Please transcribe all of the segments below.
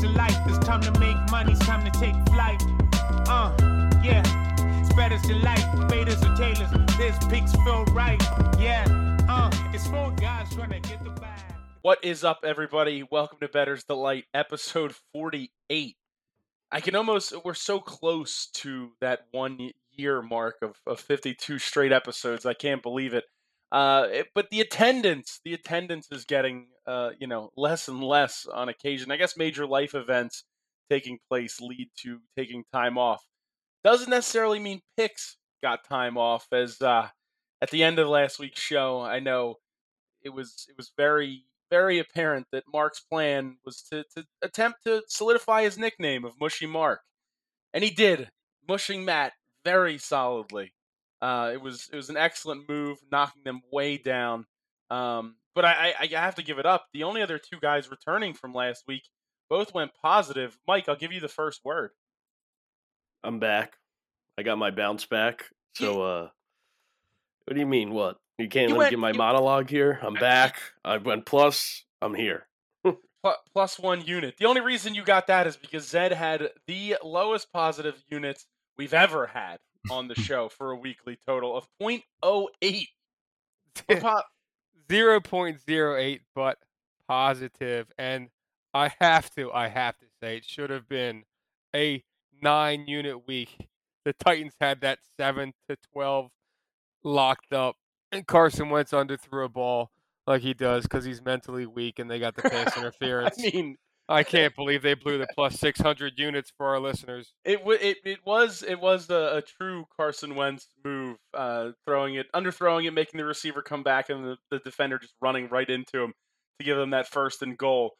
to life. It's time to make money. It's time to take flight. Uh, yeah. Spreaders tailors. This pigs feel right. Yeah. Uh, it's four guys trying to get the bag. What is up, everybody? Welcome to Bettor's Delight, episode 48. I can almost, we're so close to that one year mark of, of 52 straight episodes. I can't believe it. Uh, it, but the attendance, the attendance is getting, uh, you know, less and less on occasion. I guess major life events taking place lead to taking time off. Doesn't necessarily mean picks got time off. As uh, at the end of last week's show, I know it was it was very very apparent that Mark's plan was to, to attempt to solidify his nickname of Mushy Mark, and he did, mushing Matt very solidly. Uh, it was it was an excellent move, knocking them way down. Um, but I, I, I have to give it up. The only other two guys returning from last week both went positive. Mike, I'll give you the first word. I'm back. I got my bounce back. So, uh, what do you mean? What you can't You let me get my you- monologue here? I'm back. I went plus. I'm here. plus One unit. The only reason you got that is because Zed had the lowest positive units we've ever had on the show for a weekly total of 0.08. Po- zero point zero eight, but positive. And I have to, I have to say, it should have been a nine unit week. The Titans had that seven to twelve locked up, and Carson Wentz underthrew a ball like he does because he's mentally weak, and they got the pass I interference. mean, I can't believe they blew the plus six hundred units for our listeners. it wa- it it was it was a, a true Carson Wentz move, uh, throwing it, underthrowing it, making the receiver come back, and the, the defender just running right into him to give them that first and goal.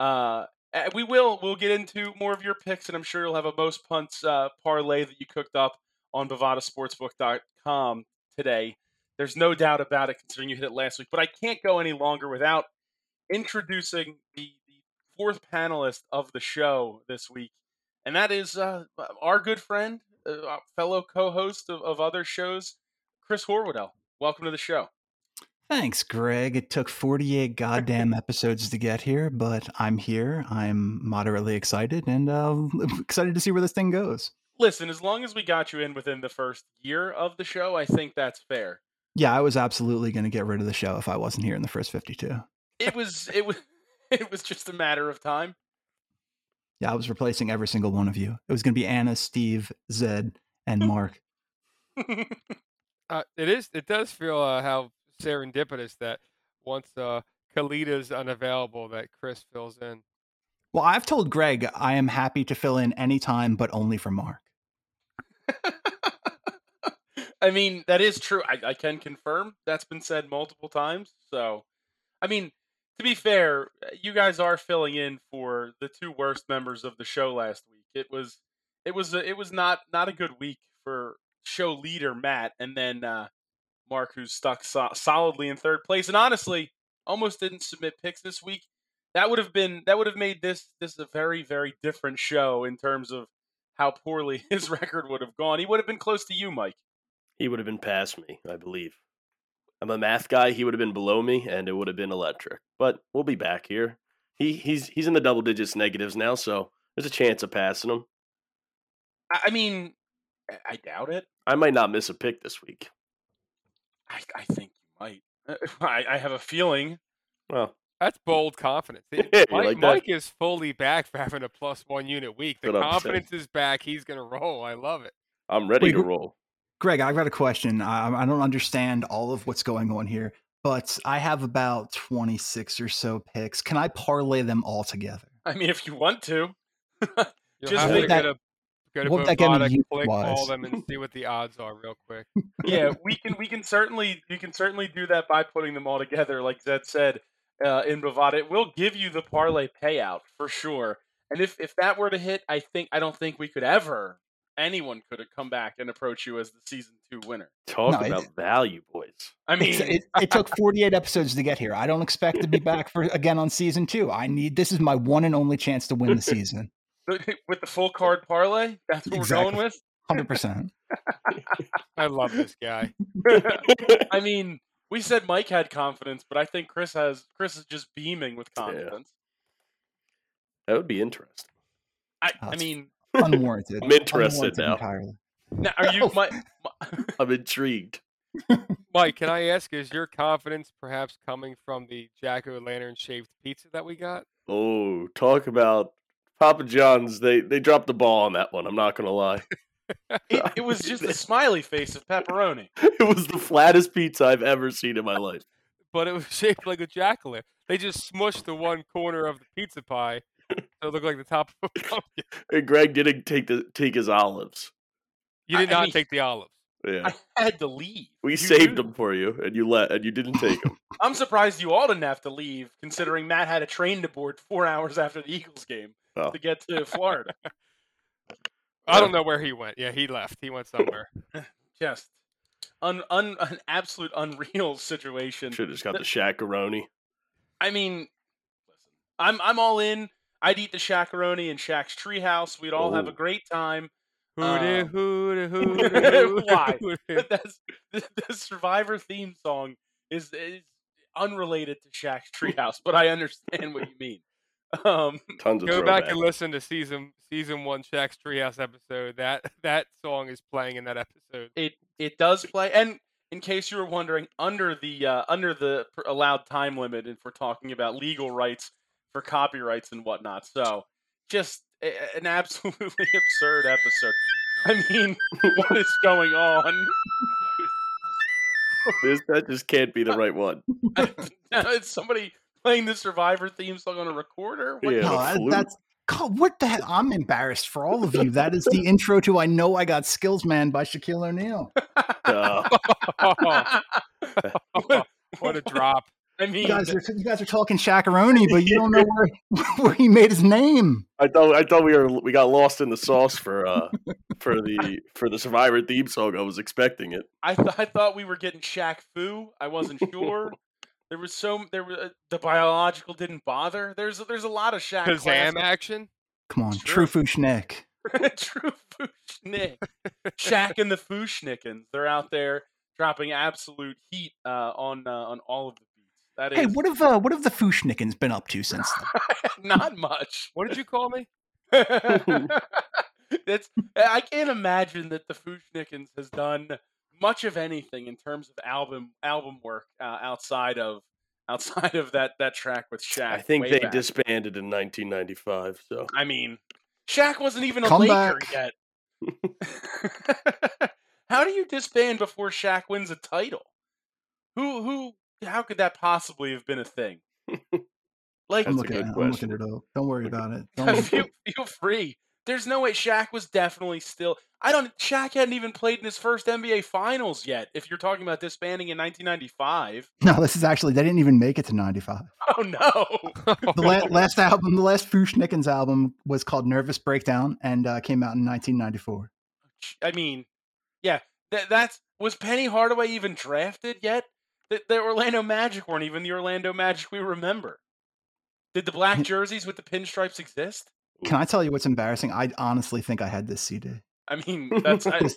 Uh, uh, we will we'll get into more of your picks, and I'm sure you'll have a most punts uh, parlay that you cooked up on BovadaSportsbook.com today. There's no doubt about it, considering you hit it last week. But I can't go any longer without introducing the fourth panelist of the show this week, and that is uh, our good friend, uh, fellow co-host of, of other shows, Chris Horwoodell. Welcome to the show. Thanks, Greg. It took 48 goddamn episodes to get here, but I'm here. I'm moderately excited and uh, excited to see where this thing goes. Listen, as long as we got you in within the first year of the show, I think that's fair. Yeah, I was absolutely going to get rid of the show if I wasn't here in the first 52. It was it was it was just a matter of time. Yeah, I was replacing every single one of you. It was going to be Anna, Steve, Zed, and Mark. Uh, it is. It does feel uh, how serendipitous that once uh, Kalita's unavailable, that Chris fills in. Well, I've told Greg I am happy to fill in anytime, but only for Mark. I mean, that is true. I, I can confirm that's been said multiple times. So, I mean, to be fair, you guys are filling in for the two worst members of the show last week. It was, it was, a, it was not not a good week for show leader Matt, and then uh, Mark, who's stuck so- solidly in third place, and honestly, almost didn't submit picks this week. That would have been that would have made this this a very very different show in terms of how poorly his record would have gone. He would have been close to you, Mike. He would have been past me, I believe. I'm a math guy. He would have been below me, and it would have been electric. But we'll be back here. He he's he's in the double digits negatives now, so there's a chance of passing him. I, I mean, I- I doubt it. I might not miss a pick this week. I, I think you might. I, I have a feeling. Well, That's bold confidence. It- Mike, like? Mike is fully back for having a plus one unit week. The confidence is back. He's going to roll. I love it. I'm ready Wait, to who- roll. Greg, I've got a question. I, I don't understand all of what's going on here, but I have about 26 or so picks. Can I parlay them all together? I mean, if you want to. Just have think to that- go to, go to what would that get me Bovada, click all them, and see what the odds are real quick. yeah, we can we can certainly you can certainly do that by putting them all together, like Zed said uh, in Bovada. It will give you the parlay payout for sure. And if if that were to hit, I think I don't think we could ever anyone could have come back and approach you as the season two winner. Talk No, it- about value, boys. I mean, it, it took 48 episodes to get here. I don't expect to be back for again on season two. I need this is my one and only chance to win the season. with the full card parlay, that's what we're going with. Hundred percent. I love this guy. I mean, we said Mike had confidence, but I think Chris has Chris is just beaming with Yeah. confidence. That would be interesting. I, Oh, I mean, Unwarranted. I'm interested Unwarranted now. Entirely. now, are you? My, my, I'm intrigued. Mike, can I ask, is your confidence perhaps coming from the Jack O' Lantern shaped pizza that we got? Oh, talk about Papa John's. They they dropped the ball on that one. I'm not gonna lie. it, it was just a smiley face of pepperoni. it was the flattest pizza I've ever seen in my life. But it was shaped like a jack o' lantern. They just smushed the one corner of the pizza pie so it looked like the top of a pumpkin. And Greg didn't take the take his olives. You did I- I not mean- take the olives. Yeah, I had to leave. we You saved knew. them for you, and you let and you didn't take them. I'm surprised you all didn't have to leave, considering Matt had a train to board four hours after the Eagles game Oh. to get to Florida. I don't know where he went. Yeah, he left. He went somewhere. Just un, un, an absolute unreal situation. Should have just got the shakaroni. I mean, listen, I'm I'm all in. I'd eat the shakaroni in Shaq's treehouse. We'd all have a great time. Hooty Um, hooty hooty hooty. Why? hooty. That's the, the Survivor theme song is is unrelated to Shaq's treehouse, but I understand what you mean. Um, Tons of Go back and throwback. listen to season season one Shaq's Treehouse episode. That that song is playing in that episode. it it does play, and in case you were wondering, under the uh, under the pr- allowed time limit, if we're talking about legal rights for copyrights and whatnot, so just a, a- an absolutely absurd episode. I mean, what is going on? This that just can't be the right one. it's somebody playing the Survivor theme song on a recorder. What Yeah. the No, that- that's God, what the hell? I'm embarrassed for all of you. That is the intro to "I Know I Got Skills, Man" by Shaquille O'Neal. Uh, what a drop! I You guys are you guys are talking Shakaroni, but you don't know where where he made his name. I thought I thought we were we got lost in the sauce for uh for the for the Survivor theme song. I was expecting it. I th- I thought we were getting Shaq Fu. I wasn't sure. there was so there was the biological didn't bother. There's there's a lot of Shaq. Kazam classics. action. Come on, Sure. True Fushnik. True Fushnik. Shaq and the Fu-Schnickens. They're out there dropping absolute heat uh, on uh, on all of the beats. That is Hey, what have uh, what have the Fu-Schnickens been up to since then? not much. What did you call me? That's I can't imagine that the Fu-Schnickens has done much of anything in terms of album album work uh, outside of outside of that that track with Shaq. I think they back. disbanded in 1995. So I mean, Shaq wasn't even a Come Laker back. yet. how do you disband before Shaq wins a title? Who who? How could that possibly have been a thing? Like I'm That's a looking, good at, I'm question. looking it up. Don't worry about it. Don't feel, feel free. There's no way Shaq was definitely still. I don't. Shaq hadn't even played in his first NBA Finals yet. If you're talking about disbanding in 1995. no, this is actually they didn't even make it to '95. Oh no! The la- last album, the last Fu-Schnickens album, was called "Nervous Breakdown" and uh, came out in 1994. I mean, yeah. That that's was Penny Hardaway even drafted yet? The, the Orlando Magic weren't even the Orlando Magic we remember. Did the black jerseys with the pinstripes exist? Can I tell you what's embarrassing? I honestly think I had this CD. I mean, that's I, This,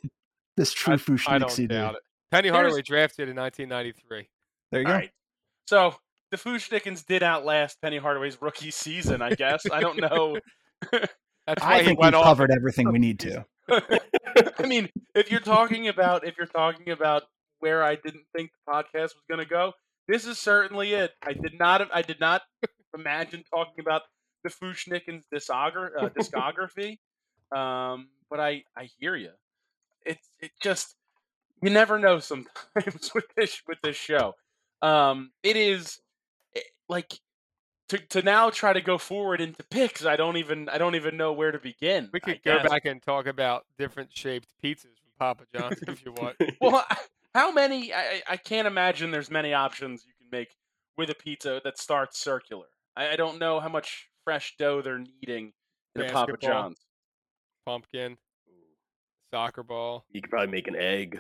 this True I Fushnik CD. doubt it. Penny There's- Hardaway drafted in 1993. There you all go. right. So the Fu-Schnickens did outlast Penny Hardaway's rookie season, I guess. I don't know. That's why I think we've covered everything we need to. I mean, if you're talking about if you're talking about where I didn't think the podcast was going to go, this is certainly it. I did not I did not imagine talking about the Fu-Schnickens discogra- uh, discography, um, but I I hear you. It's it just you never know sometimes with this with this show. Um, it is eh, like to to now try to go forward into picks. I don't even I don't even know where to begin. We I could go guess. back and talk about different shaped pizzas from Papa John's if you want. Well, how many? I, I- I can't imagine there's many options you can make with a pizza that starts circular. I, I don't know how much fresh dough they're needing in a Papa Basketball. John's. Pumpkin, soccer ball. you could probably make an egg,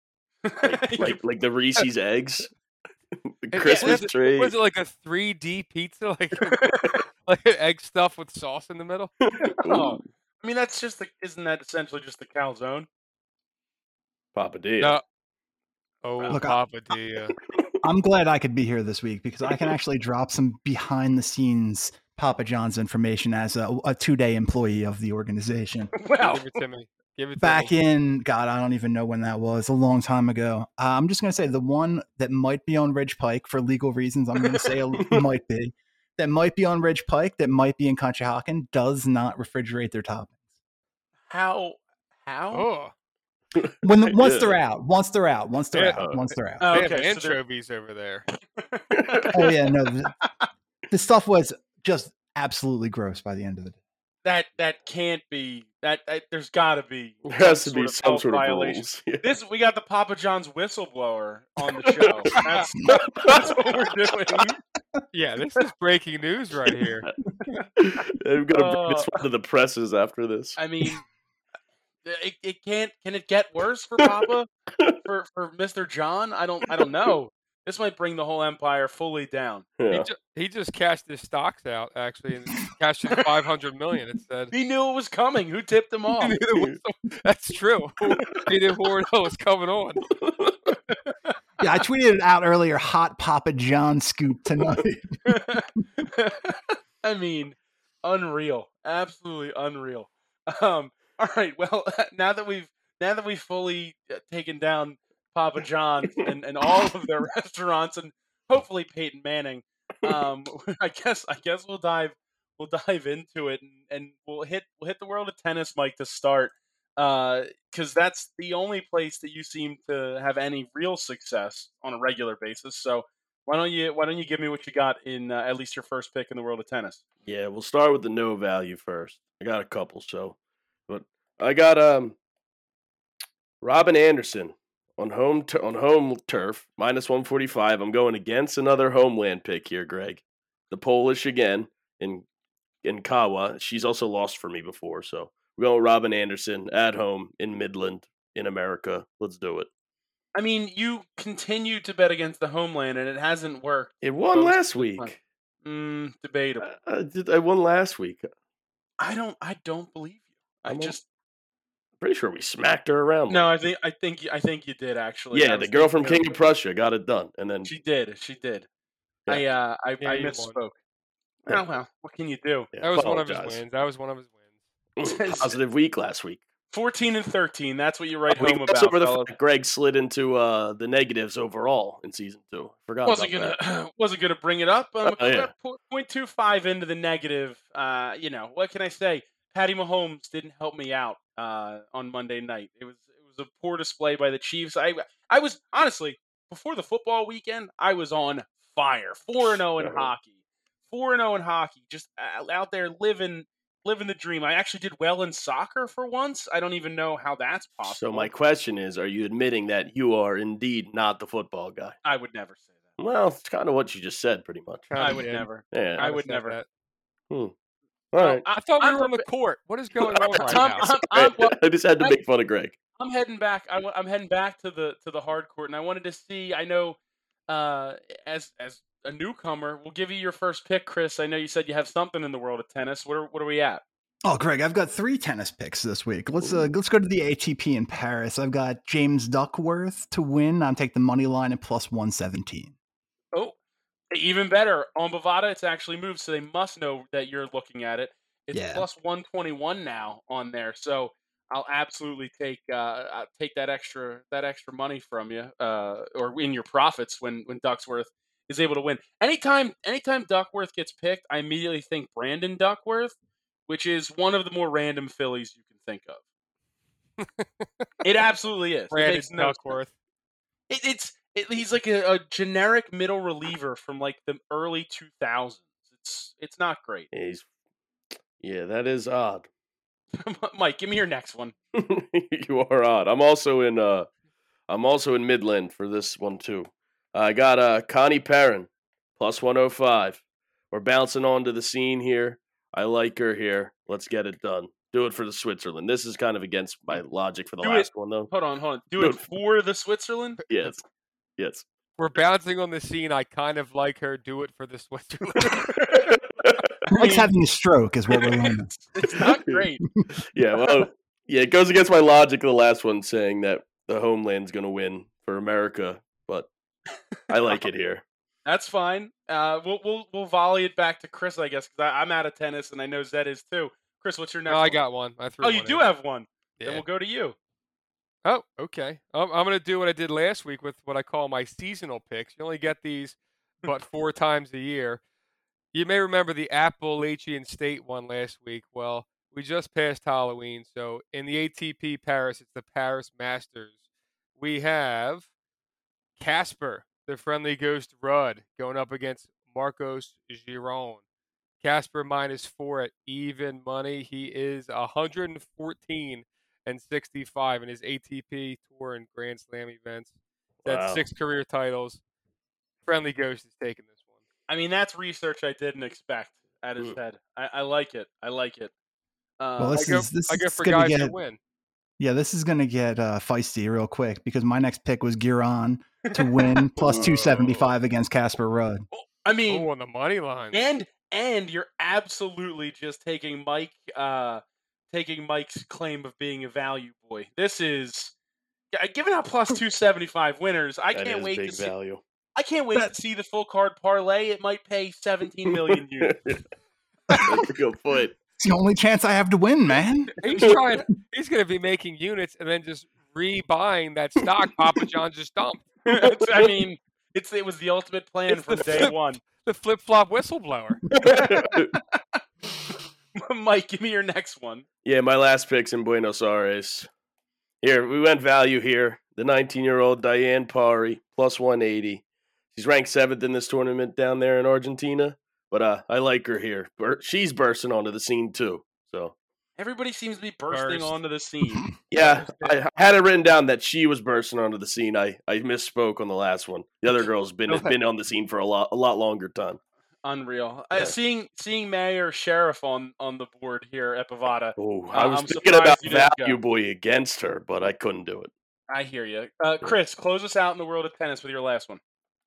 like like, like the Reese's eggs, the Yeah, Christmas was it- tree. Was it like a 3D pizza, like like an egg stuff with sauce in the middle? Oh, I mean, that's just the, isn't that essentially just the calzone? Papadia. No. Oh, Look, I- Papa Dia. I'm glad I could be here this week because I can actually drop some behind the scenes Papa John's information as a, a two day employee of the organization. Well, Give it to me. Give it to Back me. in, God, I don't even know when that was, a long time ago. Uh, I'm just going to say the one that might be on Ridge Pike for legal reasons, I'm going to say a- might be, that might be on Ridge Pike, that might be in Conshohocken, does not refrigerate their toppings. how? How? Oh, When the, once they're out, once they're out, once they're Yeah. out, once they're out. Oh, they have okay. so they're- anchovies over there. Oh yeah, no, the, the stuff was just absolutely gross by the end of the day. that that can't be that, that there's got to be There has to be of some sort of violation. rules. Yeah. This we got the Papa John's whistleblower on the show. That's, that's what we're doing. Yeah, this is breaking news right here. I'm gonna bring this Uh, one to the presses after this. I mean, it, it can't. Can it get worse for Papa? for for Mr. John? I don't. I don't know. This might bring the whole empire fully down. He, Yeah. ju- he just cashed his stocks out actually and cashed in 500 million. It said. He knew it was coming. Who tipped him off? He knew it was so- That's true. he didn't know what was coming on. Yeah, I tweeted it out earlier. Hot Papa John scoop tonight. I mean, unreal, absolutely unreal. Um, all right, well, now that we've now that we've fully uh, taken down Papa John's and, and all of their restaurants and hopefully Peyton Manning, um, I guess I guess we'll dive we'll dive into it and, and we'll hit we'll hit the world of tennis, Mike, to start because that's the only place that you seem to have any real success on a regular basis. So why don't you Why don't you give me what you got in uh, at least your first pick in the world of tennis? Yeah, we'll start with the no value first. I got a couple, so but I got um Robin Anderson on home on home turf minus one forty five. I'm going against another homeland pick here, Greg. The Polish again in in Kawa. She's also lost for me before, so we're going Robin Anderson at home in Midland in America. Let's do it. I mean, you continue to bet against the homeland, and it hasn't worked. It won last week. Mm, debatable. I, I did. I won last week. I don't. I don't believe. I I'm just Pretty sure we smacked her around. no. I think. I think. you- I think you did actually. Yeah, the girl from King of- of Prussia got it done, and then She did. She did. Yeah. I. Uh. I. Yeah, I you won. misspoke. Yeah. Oh well. What can you do? yeah, That was one of his wins. That was one of his wins. Positive week last week. Fourteen and thirteen. That's what you write We home about. over the fact Greg slid into uh, the negatives overall in season two. Forgot wasn't about gonna that. wasn't gonna bring it up. Um, Oh, yeah. point two five into the negative. Uh, you know what can I say? Patty Mahomes didn't help me out uh, on Monday night. It was it was a poor display by the Chiefs. I I was honestly before the football weekend, I was on fire. Four and zero in hockey. Four and zero in hockey. Just out there living living the dream. I actually did well in soccer for once. I don't even know how that's possible. So my question is: Are you admitting that you are indeed not the football guy? I would never say that. Well, it's kind of what you just said, pretty much. Kinda I would did. never. Yeah. I Kinda would never. that. All Well, right. I thought we I'm were on the court. What is going on right I'm- now? I'm- I'm- well, I just had to I'm- make fun of Greg. I'm heading back. I, am heading back to the to the hard court, and I wanted to see. I know, uh, as as a newcomer, we'll give you your first pick, Chris. I know you said you have something in the world of tennis. What are what are we at? Oh, Greg, I've got three tennis picks this week. Let's uh, let's go to the ATP in Paris. I've got James Duckworth to win. I'm take the money line at plus one seventeen. Even better on Bovada. It's actually moved, so they must know that you're looking at it. It's Yeah. plus 121 now on there. So I'll absolutely take uh, I'll take that extra that extra money from you, uh, or in your profits when when Ducksworth is able to win. Anytime anytime Duckworth gets picked, I immediately think Brandon Duckworth, which is one of the more random Phillies you can think of. it absolutely is. It Brandon makes no. Duckworth. It, it's it, he's like a, a generic middle reliever from like the early 2000s. It's it's not great. He's, yeah, that is odd. Mike, give me your next one. you are odd. I'm also in. Uh, I'm also in Midland for this one too. I got uh Conny Perrin plus 105. We're bouncing onto the scene here. I like her here. Let's get it done. Do it for the Switzerland. This is kind of against my logic for the Do it. last one though. Hold on, hold on. Do it for the Switzerland. Yes, yes. We're bouncing on the scene. I kind of like her. Do it for this Switzerland. Mike's having a stroke, is what we're learning. it's, it's not great. yeah, well, yeah, it goes against my logic of the last one saying that the homeland's going to win for America, but I like it here. That's fine. Uh, we'll we'll we'll volley it back to Chris, I guess, because I'm out of tennis and I know Zed is too. Chris, what's your next? No, I got one. I threw Oh, you one do in. have one. Then we'll go to you. Oh, okay. Um, I'm going to do what I did last week with what I call my seasonal picks. You only get these but four times a year. You may remember the Appalachian State one last week. Well, we just passed Halloween, so in the ATP Paris, it's the Paris Masters. We have Casper, the friendly ghost Ruud, going up against Marcos Giron. Casper minus four at even money. He is 114 and 65 in his ATP Tour and Grand Slam events. That's Wow. six career titles. Friendly Ghost is taking this one. I mean, that's research I didn't expect at his Mm. head. I, I like it. I like it. Uh, Well, I This go, is- this I go is for gonna guys to get- win. Yeah, this is going to get uh, feisty real quick because my next pick was Giron to win plus 275 against Casper Ruud. I mean, Oh, on the money line. and and you're absolutely just taking Mike, uh, taking Mike's claim of being a value boy. This is, yeah, given out plus two seventy five winners, I That can't is wait big to see. value. I can't wait That- to see the full card parlay. It might pay seventeen million units. That's a good point. It's the only chance I have to win, man. He's trying. He's going to be making units and then just rebuying that stock Papa John just dumped. It's- I mean, it's it was the ultimate plan It's from the day flip- one. The flip flop whistleblower. Mike, give me your next one. Yeah, my last pick's in Buenos Aires. Here, we went value here. The 19 year old Diane Parry, plus 180. She's ranked seventh in this tournament down there in Argentina, but uh, I like her here. Bur- She's bursting onto the scene too. So, Everybody seems to be bursting Burst. onto the scene. yeah, I I had it written down that she was bursting onto the scene. I, I misspoke on the last one. The other girl's been Okay. been on the scene for a lot a lot longer time. Unreal. Uh, seeing seeing Mayar Sherif on on the board here at Bovada. Oh, Uh, I was I'm thinking surprised about you value boy against her, but I couldn't do it. I hear you. Uh, Chris, close us out in the world of tennis with your last one.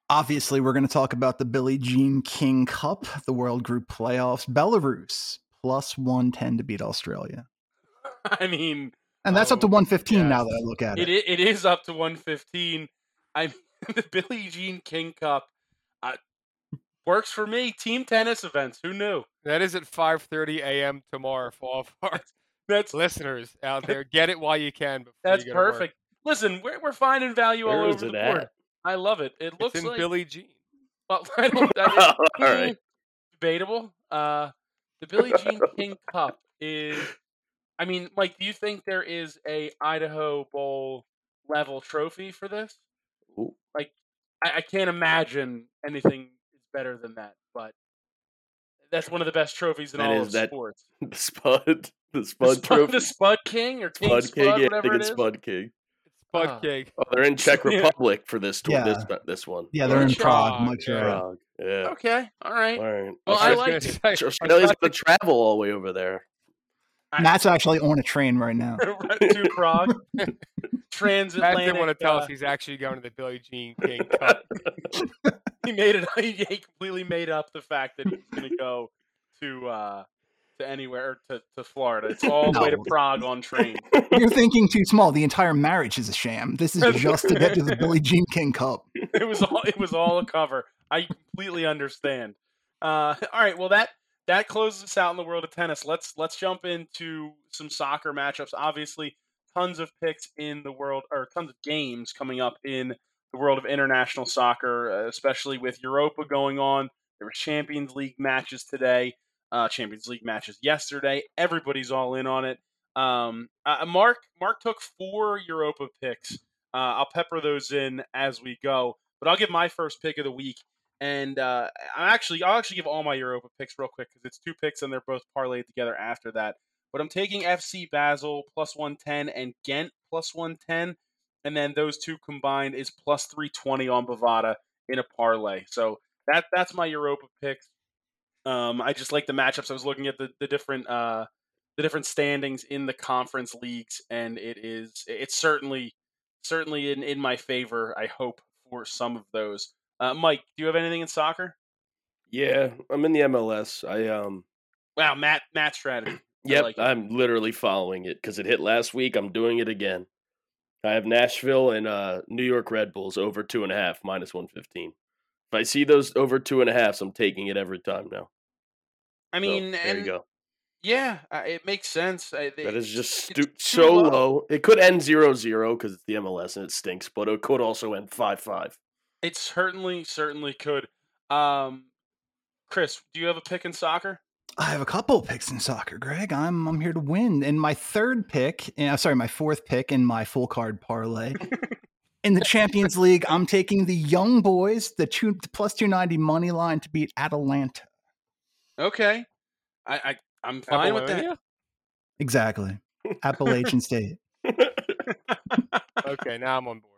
Obviously, we're going to talk about the Billie Jean King Cup, the World Group Playoffs. Belarus plus 110 to beat Australia. I mean, And that's up to Oh, 115 now that I look at it it. it is up to 115. I the Billie Jean King Cup uh, works for me. Team tennis events. Who knew? That is at 5:30 a.m. tomorrow for all of our That's listeners out there. Get it while you can. Before that's you go work. perfect. Listen, we're we're finding value all over the it board. I love it. It It's looks in like Billie Jean. well, I don't, I All right. Debatable. Uh, the Billy Jean King Cup is. I mean, Mike, do you think there is a Idaho Bowl level trophy for this? Ooh. Like, I, I can't imagine anything is better than that. But that's one of the best trophies in That all is of that sports. The Spud, the The Spud Spud, trophy. the Spud King or King Spud Spud, King, yeah, I whatever think it it's. Spud King. It's Bud Ah. Cake. Oh, they're in Czech Yeah. Republic for this tour. This Yeah. this one. Yeah, they're in Prague, Prague. Yeah. Prague. Yeah. Okay, all right. All right. Well, I I like gonna it. say, Australia's going to travel all the way over there. Matt's actually on a train right now. to Prague. Matt Transatlantic. didn't want to tell uh, us he's actually going to the Billie Jean King Cup. He made it. He, completely made up the fact that he's going to go to uh, to anywhere to, to Florida. It's all the way to Prague on train. You're thinking too small. The entire marriage is a sham. This is just to get to the Billie Jean King Cup. it was all it was all a cover. I completely understand. Uh, all right, well that that closes us out in the world of tennis. Let's let's jump into some soccer matchups. Obviously, tons of picks in the world or tons of games coming up in the world of international soccer, uh, especially with Europa going on. There were Champions League matches today, uh, Champions League matches yesterday. Everybody's all in on it. Um, uh, Mark Mark took four Europa picks. Uh, I'll pepper those in as we go, but I'll give my first pick of the week. And uh, I actually, I'll actually give all my Europa picks real quick because it's two picks and they're both parlayed together after that. But I'm taking FC Basel plus 110 and Ghent plus 110, and then those two combined is plus 320 on Bovada in a parlay. So that that's my Europa picks. Um, I just like the matchups. I was looking at the the different uh, the different standings in the conference leagues, and it is it's certainly certainly in in my favor. I hope for some of those. Uh, Mike, do you have anything in soccer? Yeah, I'm in the MLS. I um Wow, Matt Matt strategy. Yep, like. I'm literally following it because it hit last week. I'm doing it again. I have Nashville and uh, New York Red Bulls over two and a half minus one fifteen. If I see those over two and a half, I'm taking it every time now. I So, mean, there and you go. yeah, it makes sense. I, That is just stu- so low. low. It could end 0-0 because it's the MLS and it stinks, but it could also end five five. It certainly, certainly could. Um, Chris, do you have a pick in soccer? I have a couple of picks in soccer, Greg. I'm I'm here to win. And my third pick, uh, sorry, my fourth pick in my full card parlay in the Champions League, I'm taking the young boys, the two the plus two ninety money line to beat Atalanta. Okay, I, I I'm fine with that. Apollonia? Exactly, Appalachian State. Okay, now I'm on board.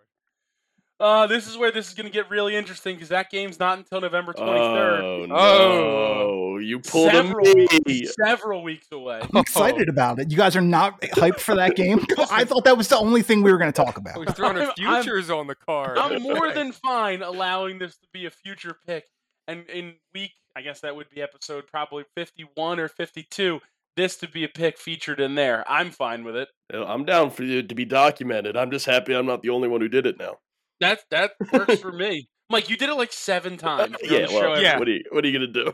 Uh, this is where this is going to get really interesting because that game's not until November 23rd. Oh no! Oh. You pulled several, a me. weeks, several weeks away. I'm excited oh. about it. You guys are not hyped for that game. I thought that was the only thing we were going to talk I about. was throwing I'm- futures on the card. I'm more than fine allowing this to be a future pick. And in week, I guess that would be episode probably 51 or 52, this to be a pick featured in there. I'm fine with it. I'm down for you to be documented. I'm just happy I'm not the only one who did it now. That that works for me. Mike, you did it like seven times. Yeah, well, Yeah. What are you What are you gonna do?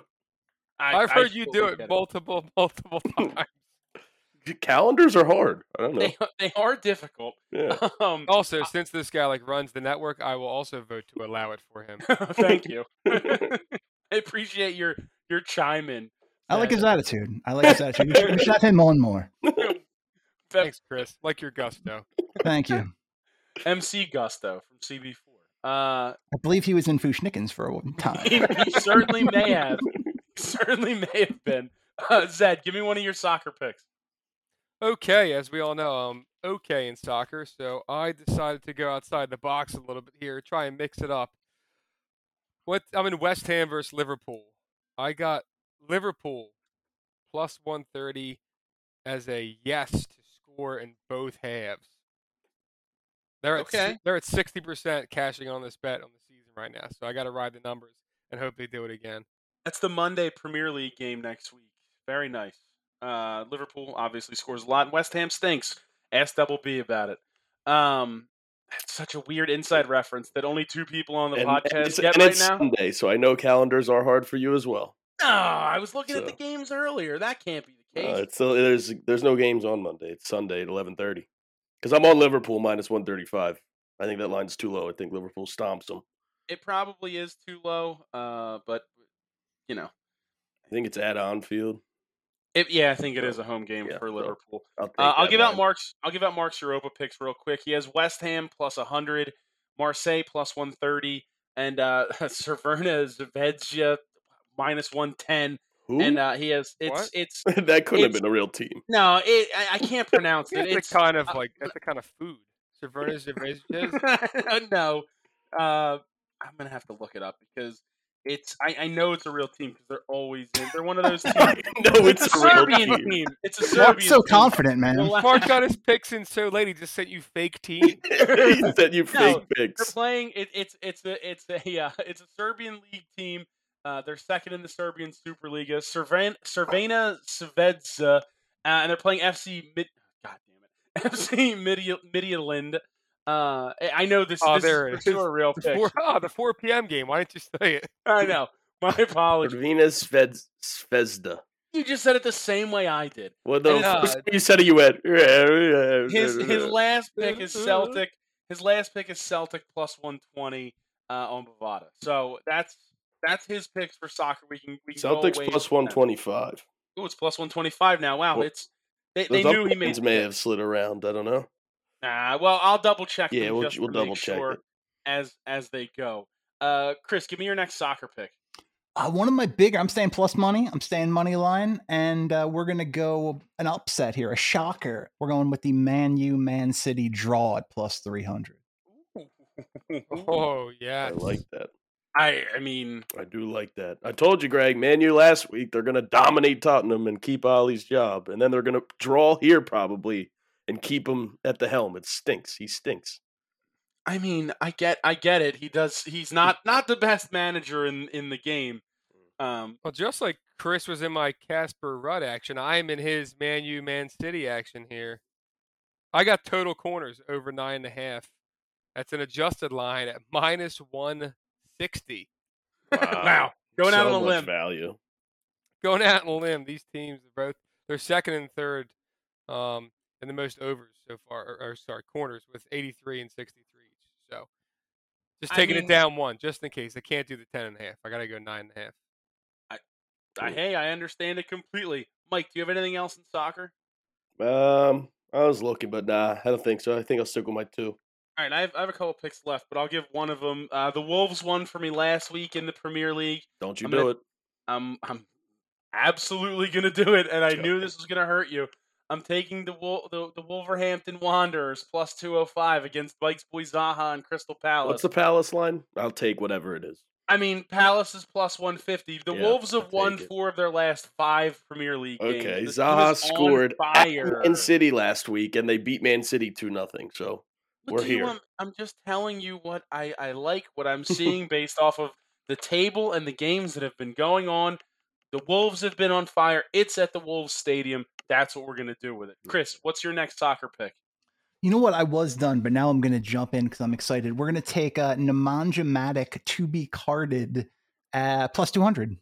I, I've I heard you do don't it multiple, multiple times. Calendars are hard. I don't know. They, they are difficult. Yeah. Um, Also, since this guy like runs the network, I will also vote to allow it for him. thank you. I appreciate your your chime in. I like his attitude. I like his attitude. We should, we should have him on more. Thanks, Chris. Like your gusto. Thank you. MC Gusto from CB4. Uh, I believe he was in Fu-Schnickens for a time. he, he certainly may have. Certainly may have been. Uh, Zed, give me one of your soccer picks. Okay, as we all know, I'm okay in soccer, so I decided to go outside the box a little bit here, try and mix it up. What I'm in West Ham versus Liverpool. I got Liverpool plus 130 as a yes to score in both halves. They're at Okay. they're at 60% cashing on this bet on the season right now, so I got to ride the numbers and hope they do it again. That's the Monday Premier League game next week. Very nice. Uh, Liverpool obviously scores a lot. West Ham stinks. Ask Double B about it. Um, that's such a weird inside reference that only two people on the And, and podcast it's, get and right it's now. Sunday, so I know calendars are hard for you as well. No, I was looking at the games earlier. That can't be the case. Uh, it's still, there's there's no games on Monday. It's Sunday at eleven thirty. Because I'm on Liverpool minus one thirty five. I think that line's too low. I think Liverpool stomps them. it probably is too low. Uh, but you know, I think it's at Anfield. it, yeah, I think it is a home game Yeah, for Liverpool. I'll, take Uh, I'll that give out. Mark's. I'll give out Mark's Europa picks real quick. He has West Ham plus hundred, Marseille plus one thirty, and uh, Cerverna Zvezda minus one ten. Who? And uh, he has it's What? it's that couldn't have been a real team. no, it I, I can't pronounce it. It's a kind of uh, like that's a kind of food. Cerverna Cervezas. no. Uh, I'm gonna have to look it up because it's I, I know it's a real team because they're always in. They're one of those teams. I know It's, it's a a real Serbian team. team. It's a Serbian. Mark's so team. confident, man. The Mark got his picks in so late he just sent you fake team. he said you No, fake They're playing. It, it's it's a it's a uh, it's a Serbian league team. Uh, they're second in the Serbian Superliga. Cervan, Cervena Svedza, uh, and they're playing FC Mid. God damn it, FC Midi- Midtjylland. Uh, I- I know this. Oh, this there is it for is. sure a real pick. four, oh, the 4 p.m. game. Why didn't you say it? I know. My apologies. Cervina Sved- Svezda. You just said it the same way I did. Well, the And, uh, first time you said it, you went. His his last pick is Celtic. His last pick is Celtic plus one twenty uh, on Bovada. So that's that's his picks for soccer. We can we can go Celtics away plus from one that. twenty five. Ooh, it's plus one twenty five now. Wow, Well, it's they, they knew he made. the may have slid around. I don't know. Nah, well, I'll double check. Yeah, we'll- just we'll to make double check sure as as they go. Uh, Chris, give me your next soccer pick. Uh, one of my bigger, I'm staying plus money. I'm staying money line, and uh, we're gonna go an upset here, a shocker. We're going with the Man U Man City draw at plus three hundred. Oh, yeah. I like that. I I mean, I do like that. I told you, Greg, man, you last week they're going to dominate Tottenham and keep Ole's job, and then they're going to draw here probably and keep him at the helm. It stinks. He stinks. I mean, I get I get it. He does. He's not not the best manager in in the game. Um, Well, just like Chris was in my Casper Ruud action, I am in his Man U Man City action here. I got total corners over nine and a half. That's an adjusted line at minus one sixty. Wow. wow. Going out on a much limb. Value. Going out on a limb, these teams are both they're second and third um, in the most overs so far, or, or sorry, corners with 83 and 63 each. So just I taking mean- it down one just in case. I can't do the 10 and a half. I got to go nine and a half. I, hey, I understand it completely. Mike, do you have anything else in soccer? Um, I was looking, but nah, I don't think so. I think I'll stick with my two. All right, I have, I have a couple picks left, but I'll give one of them. Uh, the Wolves won for me last week in the Premier League. Don't you I'm do gonna- it? I'm I'm absolutely gonna do it, and I knew this was gonna hurt you. I'm taking the the, the Wolverhampton Wanderers plus 205 against Mike's Boy Zaha and Crystal Palace. What's the Palace line? I'll take whatever it is. I mean, Palace is plus 150. The Yeah, Wolves have won it. four of their last five Premier League games. Okay, Zaha scored at fire. Man City last week, and they beat Man City two nothing. So But We're here. want- I'm just telling you what I, I like, what I'm seeing based off of the table and the games that have been going on. The Wolves have been on fire. It's at the Wolves Stadium. That's what we're going to do with it. Chris, what's your next soccer pick? You know what? I was done, but now I'm going to jump in because I'm excited. We're going to take uh, Nemanja Matic to be carded at plus 200.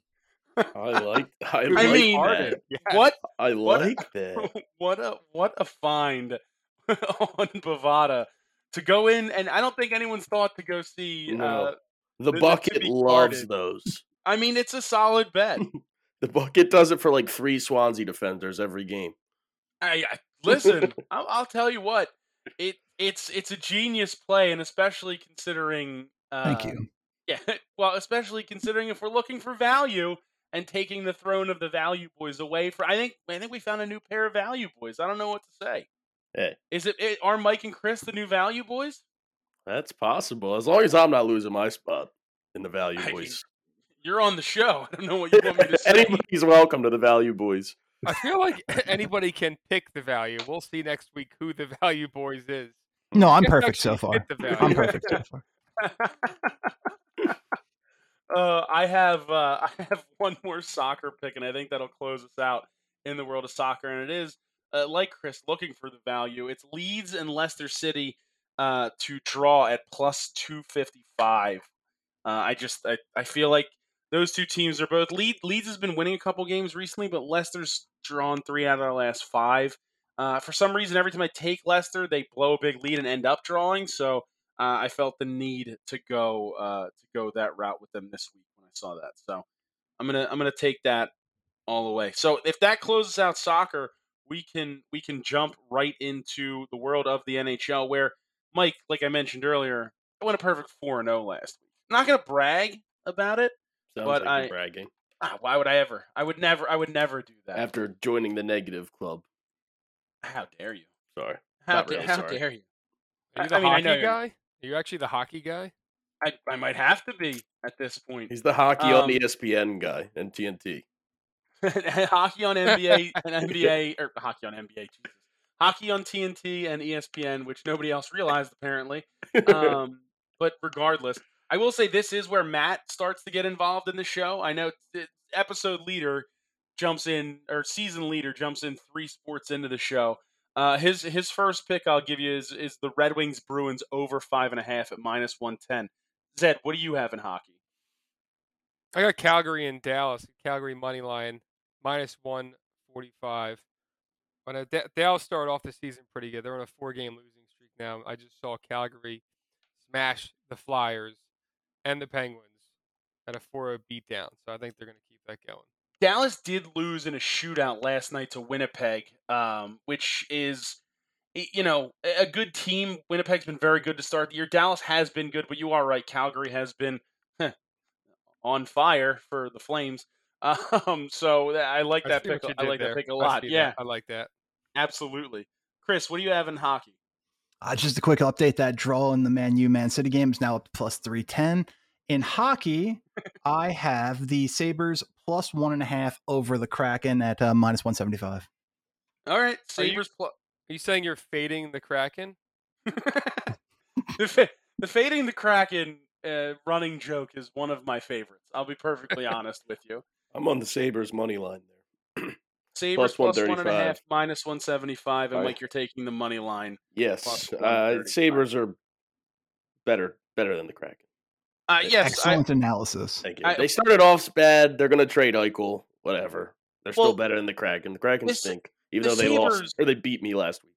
I like. I, I like mean- that. What I What- like that. what a what a find on Bovada to go in and I don't think anyone's thought to go see No. uh, The the- the bucket to loves carded. those. I mean it's a solid bet. The bucket does it for like three Swansea defenders every game. I, I listen. I'll, I'll tell you what. It it's it's a genius play, and especially considering. Uh, Thank you. Yeah, well, especially considering if we're looking for value and taking the throne of the value boys away for. I think I think we found a new pair of value boys. I don't know what to say. Hey. Is it, it are Mike and Chris the new value boys? That's possible as long as I'm not losing my spot in the value I mean, boys. You're on the show. I don't know what you want me to say. Anybody's welcome to the value boys. I feel like anybody can pick the value. We'll see next week who the value boys is. No, I'm perfect so far. hit the value. I'm perfect so far. uh, I have uh, I have one more soccer pick, and I think that'll close us out in the world of soccer. And it is uh, like Chris looking for the value. It's Leeds and Leicester City uh, to draw at plus two fifty five. Uh, I just I, I feel like those two teams are both Leeds. Leeds has been winning a couple games recently, but Leicester's drawn three out of their last five. Uh, for some reason, every time I take Leicester, they blow a big lead and end up drawing. So uh, I felt the need to go uh, to go that route with them this week when I saw that. So I'm gonna I'm gonna take that all the way. So if that closes out soccer, we can we can jump right into the world of the NHL, where Mike, like I mentioned earlier, I went a perfect four and zero last week. I'm not gonna brag about it. Sounds But like I- you're bragging. Ah, why would I ever? I would never. I would never do that. After joining the negative club. how dare you? Sorry. How, da- really how sorry. dare you? Are I- you the I mean, I hockey know you're- guy? Are you actually the hockey guy? I, I might have to be at this point. He's the hockey on Um, E ESPN guy and TNT. hockey on NBA and NBA or hockey on NBA. Jesus. Hockey on TNT and E ESPN, which nobody else realized apparently. Um, but regardless, I will say this is where Matt starts to get involved in the show. I know episode leader jumps in or season leader jumps in three sports into the show. Uh, his his first pick I'll give you is is the Red Wings Bruins over five and a half at minus one ten. Zed, what do you have in hockey? I got Calgary and Dallas. Calgary money line minus one forty five. But uh, Da- Dallas started off the season pretty good. They're on a four game losing streak now. I just saw Calgary smash the Flyers and the Penguins at a 4 0 beatdown. So I think they're going to keep that going. Dallas did lose in a shootout last night to Winnipeg, um, which is, you know, a good team. Winnipeg's been very good to start the year. Dallas has been good, but you are right. Calgary has been heh, on fire for the Flames. Um, so I like that see pick. I like that pick a I lot. that. Yeah, I like that. absolutely. Chris, what do you have in hockey? Uh, just a quick update that draw in the Man U Man City game is now up to plus 310. In hockey, I have the Sabres plus one and a half over the Kraken at uh, minus 175. All right, Are you- Sabres. Pl- Are you saying you're fading the Kraken? the, fa- the fading the Kraken uh, running joke is one of my favorites. I'll be perfectly honest with you. I'm on the Sabres money line there. Sabres Plus plus one and a 135. half, minus one seventy five, and Right. Mike, you're taking the money line. Yes. Uh, Sabres are better better than the Kraken. Uh, yes, I, Excellent analysis. Thank you. I- they started off bad. They're going to trade Eichel. Whatever. They're Well, still better than the Kraken. The Kraken the stink, even the though they lost or they beat me last week.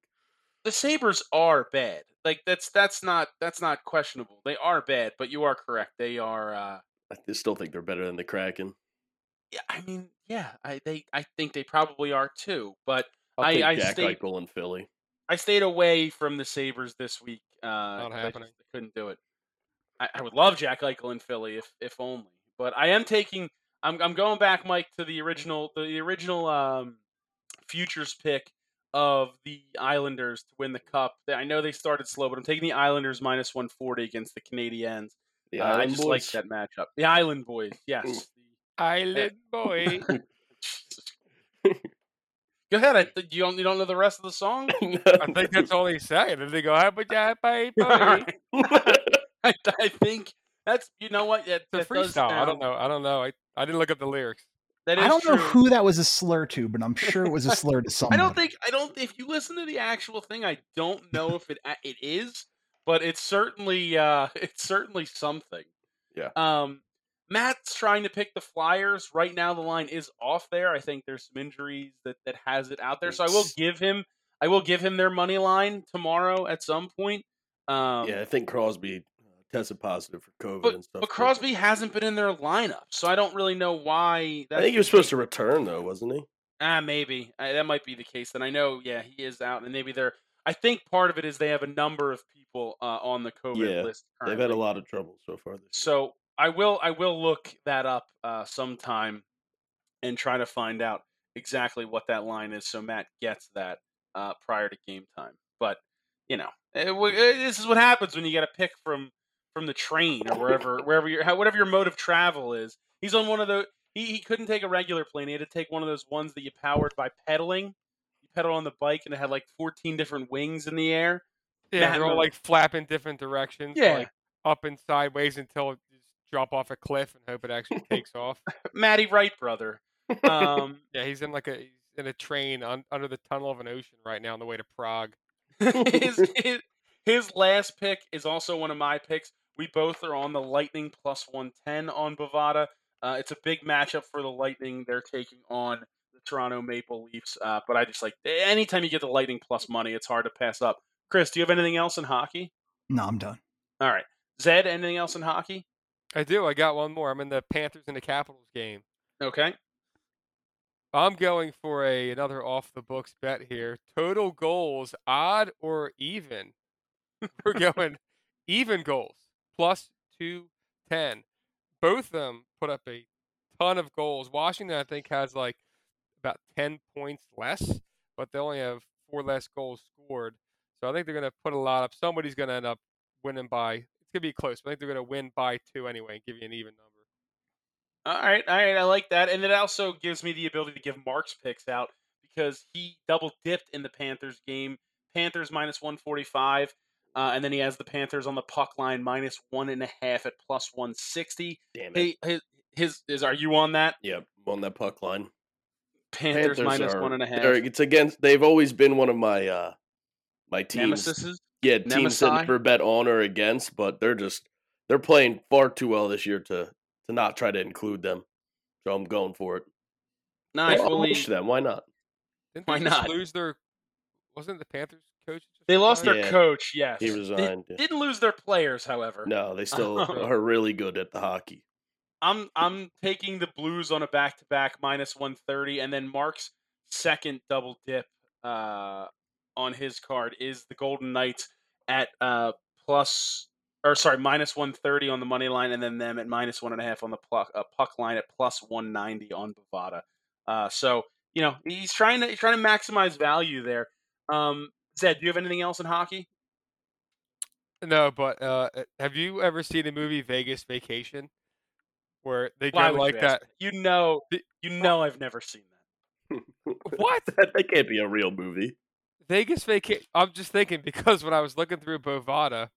the Sabers are bad. Like that's that's not that's not questionable. They are bad, but you are correct. They are. uh I still think they're better than the Kraken. Yeah, I mean, yeah, I they I think they probably are too. But I'll I- I Jack stay- Eichel in Philly. I stayed away from the Sabres this week. Uh, I happening. just couldn't do it. I, I would love Jack Eichel in Philly if if only. But I am taking. I'm I'm going back, Mike, to the original the original um, futures pick of the Islanders to win the cup. I know they started slow, but I'm taking the Islanders minus 140 against the Canadiens. The Uh, I just like that matchup. The Island Boys, yes. Ooh. Island boy. Go ahead. I, th- you don't you don't know the rest of the song? I think that's all he's saying. And they go, "How about that, baby?" I, I think that's you know what that, It's a that does freestyle. I don't know. I don't know. I, I didn't look up the lyrics. That is I don't true. know who that was a slur to, but I'm sure it was a slur to some I don't think I don't. If you listen to the actual thing, I don't know if it it is, but it's certainly uh it's certainly something. Yeah. Um, Matt's trying to pick the Flyers right now. The line is off there. I think there's some injuries that that has it out there. So I will give him I will give him their money line tomorrow at some point. Um, yeah, I think Crosby uh, tested positive for COVID But, and stuff. but. Crosby hasn't been in their lineup, so I don't really know why. I think he was supposed to return though, wasn't he? Ah, maybe uh, that might be the case. Then I know, yeah, he is out, and maybe they're. I think part of it is they have a number of people uh, on the COVID Yeah, list. They've had a lot of trouble so far this. So I will, I will look that up uh, sometime and try to find out exactly what that line is, so Matt gets that uh, prior to game time. But you know, it, w- eh, this is what happens when you get a pick from from the train or wherever, wherever your whatever your mode of travel is. He's on one of the. He, he couldn't take a regular plane. He had to take one of those ones that you powered by pedaling. You pedal on the bike, and it had like 14 different wings in the air. Yeah, Matt they're all like flapping different directions. Yeah. like up and sideways until it drop off a cliff and hope it actually takes off. Matty Wright brother. Um, Yeah, he's in like a he's in a train un, under the tunnel of an ocean right now on the way to Prague. his, his his last pick is also one of my picks. We both are on the Lightning plus 110 on Bovada. Uh, it's a big matchup for the Lightning. They're taking on the Toronto Maple Leafs. Uh, but I just like anytime you get the Lightning plus money, it's hard to pass up. Chris, do you have anything else in hockey? No, I'm done. All right. Zed, anything else in hockey? I do. I got one more. I'm in the Panthers and the Capitals game. Okay. I'm going for a another off the books bet here. Total goals, odd or even? We're going even goals plus two ten. Both of them put up a ton of goals. Washington, I think, has like about ten points less, but they only have four less goals scored. So I think they're going to put a lot up. Somebody's going to end up winning by. It's going to be close. But I think they're going to win by two anyway and give you an even number. All right, all right, I like that, and it also gives me the ability to give Mark's picks out because he double dipped in the Panthers game. Panthers minus one forty five, uh, and then he has the Panthers on the puck line minus one and a half at plus one sixty. Damn it. Hey, his, his is are you on that? Yep, on that puck line. Panthers, minus are- one and a half. they're- It's against. They've always been one of my uh my teams. Nemesis. Yeah, teams that Nemesi? never bet on or against, but they're just they're playing far too well this year to to not try to include them. So I'm going for it. No, I I'll fully. wish them. Why not? Didn't Why they just not? lose their? Wasn't the Panthers coach? just They lost their Yeah. coach. Yes, He They resigned. yeah. didn't lose their players, however. No, they still are really good at the hockey. I'm I'm taking the Blues on a back to back minus one thirty, and then Mark's second double dip uh, on his card is the Golden Knights at uh, plus or sorry minus one thirty on the money line, and then them at minus one and a half on the puck, uh, puck line at plus one ninety on Bovada. Uh, so you know he's trying to he's trying to maximize value there. Um, Zed, do you have anything else in hockey? No, but uh, have you ever seen the movie Vegas Vacation, where they Why go like you that? You know, you know, I've never seen that. What? that, that can't be a real movie. Vegas Vacation. I'm just thinking because when I was looking through Bovada,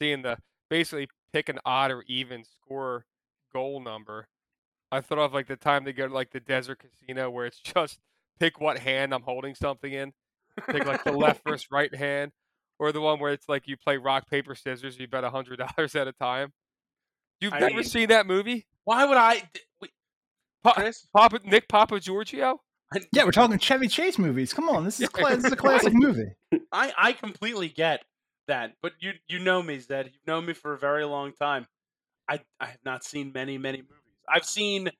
seeing the basically pick an odd or even score goal number, I thought of like the time they go to like the desert casino where it's just pick what hand I'm holding something in, pick like the left versus right hand, or the one where it's like you play rock paper scissors, you bet a hundred dollars at a time. You've I never mean- seen that movie? Why would I? Wait, Pa- Chris? Papa Nick Papa Giorgio? Yeah, we're talking Chevy Chase movies. Come on, this is cla- this is a classic movie. I I completely get that, but you you know me, Zed. You've known me for a very long time. I I have not seen many many movies. I've seen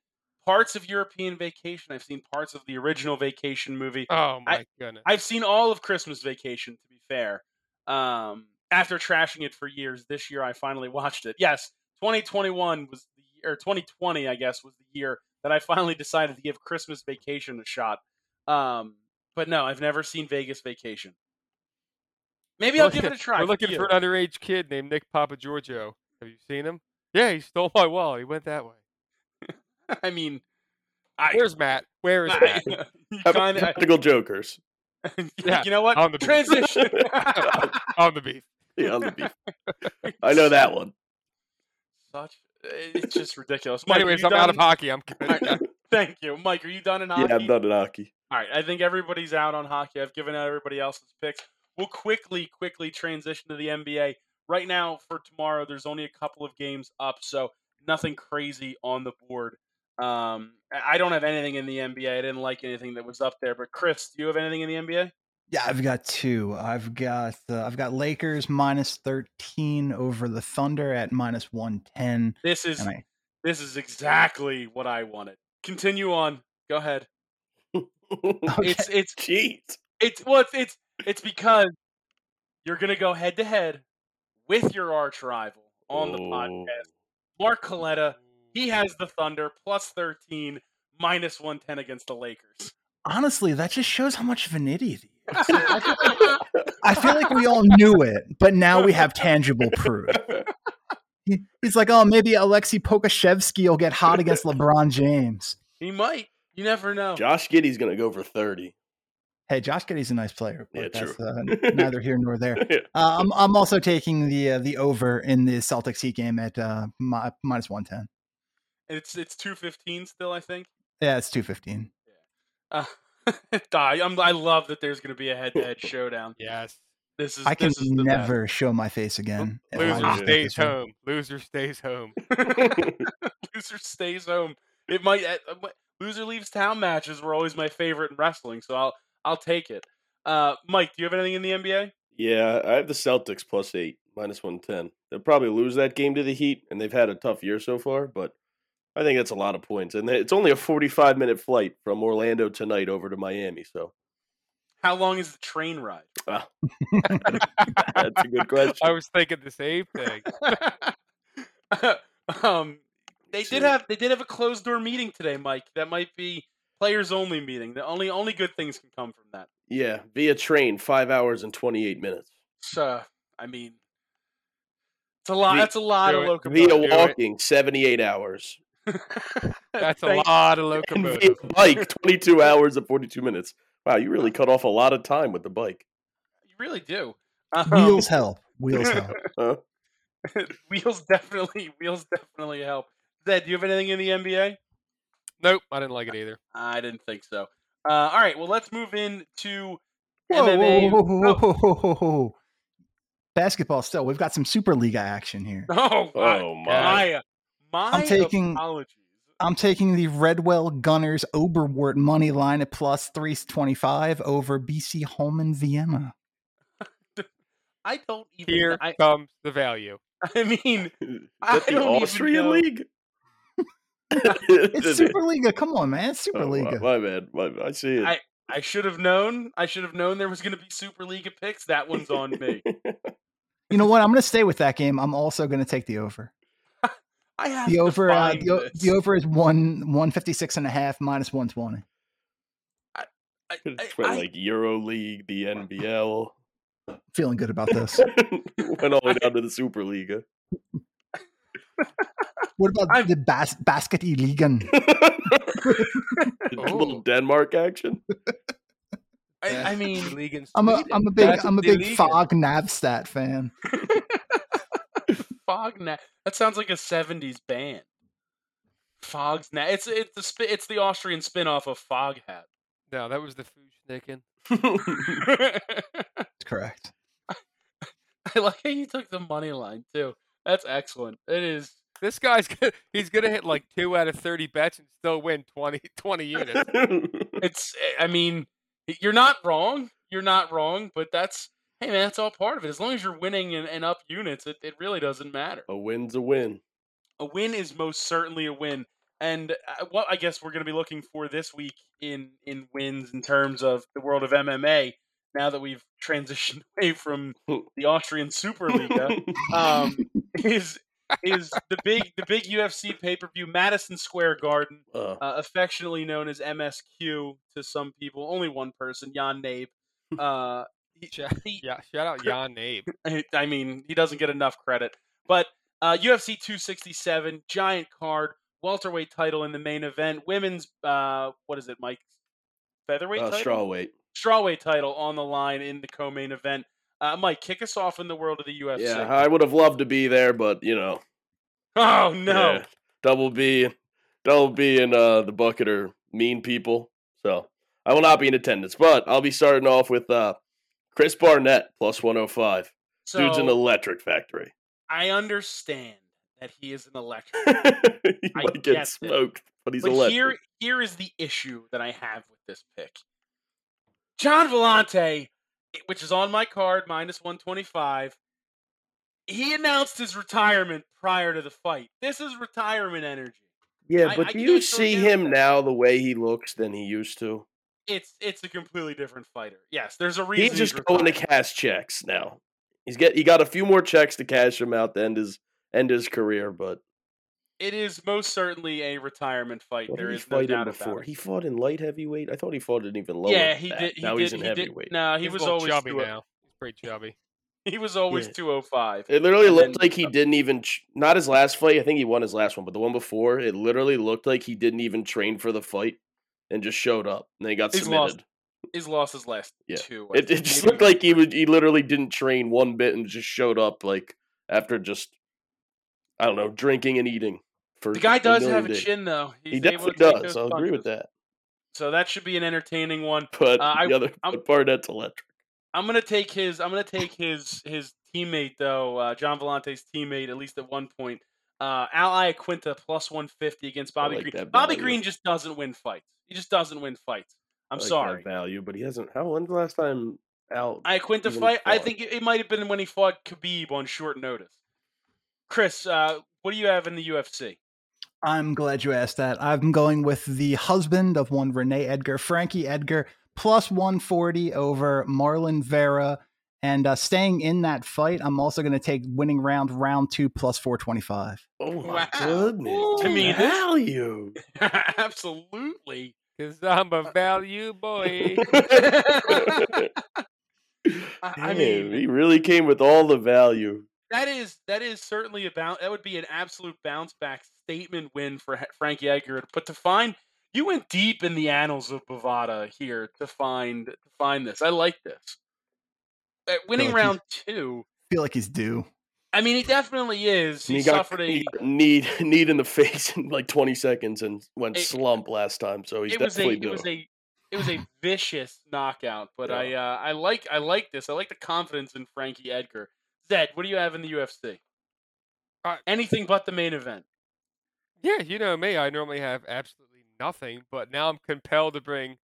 parts of European Vacation. I've seen parts of the original Vacation movie. Oh my I- goodness. I've seen all of Christmas Vacation. To be fair, um, after trashing it for years, this year I finally watched it. Yes, 2021 was the year, or 2020, I guess, was the year that I finally decided to give Christmas Vacation a shot. Um, but no, I've never seen Vegas Vacation. Maybe I'll give it a try. We're looking you. for an underage kid named Nick Papa Giorgio. Have you seen him? Yeah, he stole my wallet. He went that way. I mean, I, Where's Matt? Where is I- Matt? you How kind of, Practical jokers. Yeah, you know what? on the beach. Transition. On the beef. Yeah, on the beef. I know that one. Such, it's just ridiculous. Mike, Anyways, I'm out of hockey. I'm kidding. Alright, Thank you, Mike. Are you done in hockey? Yeah, I'm done in hockey. All right, I think everybody's out on hockey. I've given out everybody else's picks. We'll quickly, quickly transition to the NBA. Right now, for tomorrow, there's only a couple of games up, so nothing crazy on the board. Um, I I don't have anything in the NBA. I didn't like anything that was up there. But Chris, do you have anything in the NBA? Yeah, I've got two. I've got uh, I've got Lakers minus thirteen over the Thunder at minus one ten, This is I this is exactly what I wanted. Continue on. Go ahead. It's it's Jeez. it's well, it's it's it's because you're gonna go head to head with your arch rival on the Oh. podcast. Mark Coletta, he has the Thunder plus 13, minus 110 against the Lakers. honestly that just shows how much of an idiot he is. I feel like we all knew it, but now we have tangible proof. He's like, oh, maybe Alexei Pokusevski will get hot against LeBron James. He might. You never know. Josh Giddey's gonna go for thirty. Hey, Josh Giddey's a nice player, but Yeah, that's true. uh, neither here nor there. Uh, I'm I'm also taking the uh, the over in the Celtics Heat game at uh, mi- minus one ten. It's it's 215 still, I think. Yeah, it's two fifteen. Die. I'm, I love that there's going to be a head to head showdown. Yes. This is I can this is the best. never show my face again. Loser stays home. Loser stays home. loser stays home. It might uh, uh, loser leaves town matches were always my favorite in wrestling, so I'll I'll take it. Uh, Mike, do you have anything in the NBA? yeah, I have the Celtics plus eight, minus one ten. They'll probably lose that game to the Heat, and they've had a tough year so far, but I think that's a lot of points. And it's only a forty-five minute flight from Orlando tonight over to Miami, so How long is the train ride? that's a good question. I was thinking the same thing. um, they did have they did have a closed door meeting today, Mike. That might be players only meeting. The only only good things can come from that. Yeah, via train, five hours and twenty-eight minutes. So I mean, it's a lot. Vi- that's a lot of it. locomotive. Via walking, seventy-eight hours. That's a lot of And via locomotive. bike, twenty-two hours and forty-two minutes. Wow, you really cut off a lot of time with the bike. You really do. Um, Wheels help. Wheels help. Huh? wheels definitely wheels definitely help. Zed, do you have anything in the NBA? Nope, I didn't like it either. I didn't think so. Uh, all right, well let's move into Whoa, whoa, MMA. whoa, whoa, whoa. Basketball still. We've got some Super Superliga action here. Oh, my, Oh, my. My, my I'm taking- apologies. I'm taking the Redwell Gunners Oberwart money line at plus 325 over BC Hallmann Vienna. I don't even. Here I, comes the value. I mean, I the don't even Austrian know. league? It's Superliga. Come on, man. It's Oh, wow, Superliga. my bad. My, I see it. I- I should have known. I should have known there was going to be Superliga picks. That one's on me. You know what? I'm going to stay with that game. I'm also going to take the over. I have The to over, uh, the, the over is one 156 and a half minus 120. I, It's I- I- like Euro League, the NBL, Feeling good about this. went all the way down to the Superliga. What about I'm- the bas- basket ligan? A little Oh. Denmark action. I, I mean, I'm a Sweden. I'm a big I'm a big illegal. FOG Næstved fan. Fogna. That sounds like a '70s band. Fogsnat. It's it's the spi- it's the Austrian spin-off of Foghat. No, that was the Fu-Schnicken. That's correct. I like how you took the money line too. That's excellent. It is. This guy's gonna, he's gonna hit like two out of thirty bets and still win 20, 20 units. It's eh, I mean, you're not wrong. You're not wrong, but that's hey man, that's all part of it. As long as you're winning and, and up units, it, it really doesn't matter. a win's a win. a win is most certainly a win. And uh, what I guess we're going to be looking for this week in in wins in terms of the world of MMA. Now that we've transitioned away from the Austrian Superliga, um, is is the big the big UFC pay per view Madison Square Garden, Uh, uh, affectionately known as MSQ to some people, only one person, Jan Nabe. Uh, he- Sh- he- Yeah, shout out Jan Nabe. I I mean, he doesn't get enough credit. But uh, UFC 267, giant card, welterweight title in the main event, women's, uh, what is it, Mike? Featherweight uh, title? strawweight. Strawweight title on the line in the co main event. Uh, Mike, kick us off in the world of the UFC. Yeah, I would have loved to be there, but you know, oh, no. yeah, double B, double B, and uh, the bucket are mean people, so I will not be in attendance. But I'll be starting off with uh, Chris Barnett plus one hundred five. So Dude's an electric factory. I understand that he is an electric. he I might get smoked, but he's but electric. here, here is the issue that I have with this pick. Gian Villante, which is on my card, minus 125, he announced his retirement prior to the fight. This is retirement energy. yeah, I- but do you see him that. now the way he looks than he used to? It's it's a completely different fighter. Yes, there's a reason. He's just going to cash checks now. He's get he got a few more checks to cash him out to end his end his career, but It is most certainly a retirement fight. what there did he is no fight in doubt before? about it. He fought in light heavyweight. I thought he fought in even lower. yeah, than he that. did. He now did. he's in he did- heavyweight. No, he He's was always chubby oh now. He's pretty chubby. He was always Yeah. 205. It literally And looked like he uh didn't even not his last fight. I think he won his last one, but the one before, it literally looked like he didn't even train for the fight and just showed up and then he got He's submitted. lost He's lost his last Yeah. two. I It, it just looked like he was he literally didn't train one bit and just showed up like after just I don't know drinking and eating. For the guy does have a chin, though. He's He definitely does. I'll agree with that. So that should be an entertaining one. But Uh, I- the other, I'm- but Barnett's electric. I'm gonna take his. I'm gonna take his his teammate though. Uh, Gian Villante's teammate, at least at one point. Uh, Al Iaquinta plus 150 against Bobby like Green. Bobby. Green just doesn't win fights. He just doesn't win fights. I'm I like that sorry. value, but he hasn't. How when's the last time Al? I even fight. I think it, it might have been when he fought Khabib on short notice. Chris, uh, what do you have in the UFC? I'm glad you asked that. I'm going with the husband of one Renee Edgar, Frankie Edgar, plus 140 over Marlon Vera. And uh, staying in that fight, I'm also going to take winning round, round two, plus 425. Oh my Wow. goodness! I mean, this- value. Absolutely. Cause I'm a value boy. I, I mean, he really came with all the value. that is that is certainly a bounce. That would be an absolute bounce back statement win for Ha- Frankie Edgar. But to find you went deep in the annals of Bovada here to find to find this. I like this. Uh, winning like round two. feel like he's due. I mean, he definitely is. He, And he got suffered a. he got knee knee in the face in like 20 seconds and went It- slump last time. So he's It was a. definitely It was a. It was a vicious knockout. But I. Uh, I like. I like this. I like the confidence in Frankie Edgar. Zed, what do you have in the UFC? Uh, Anything but the main event. yeah, you know me. I normally have absolutely nothing, but now I'm compelled to bring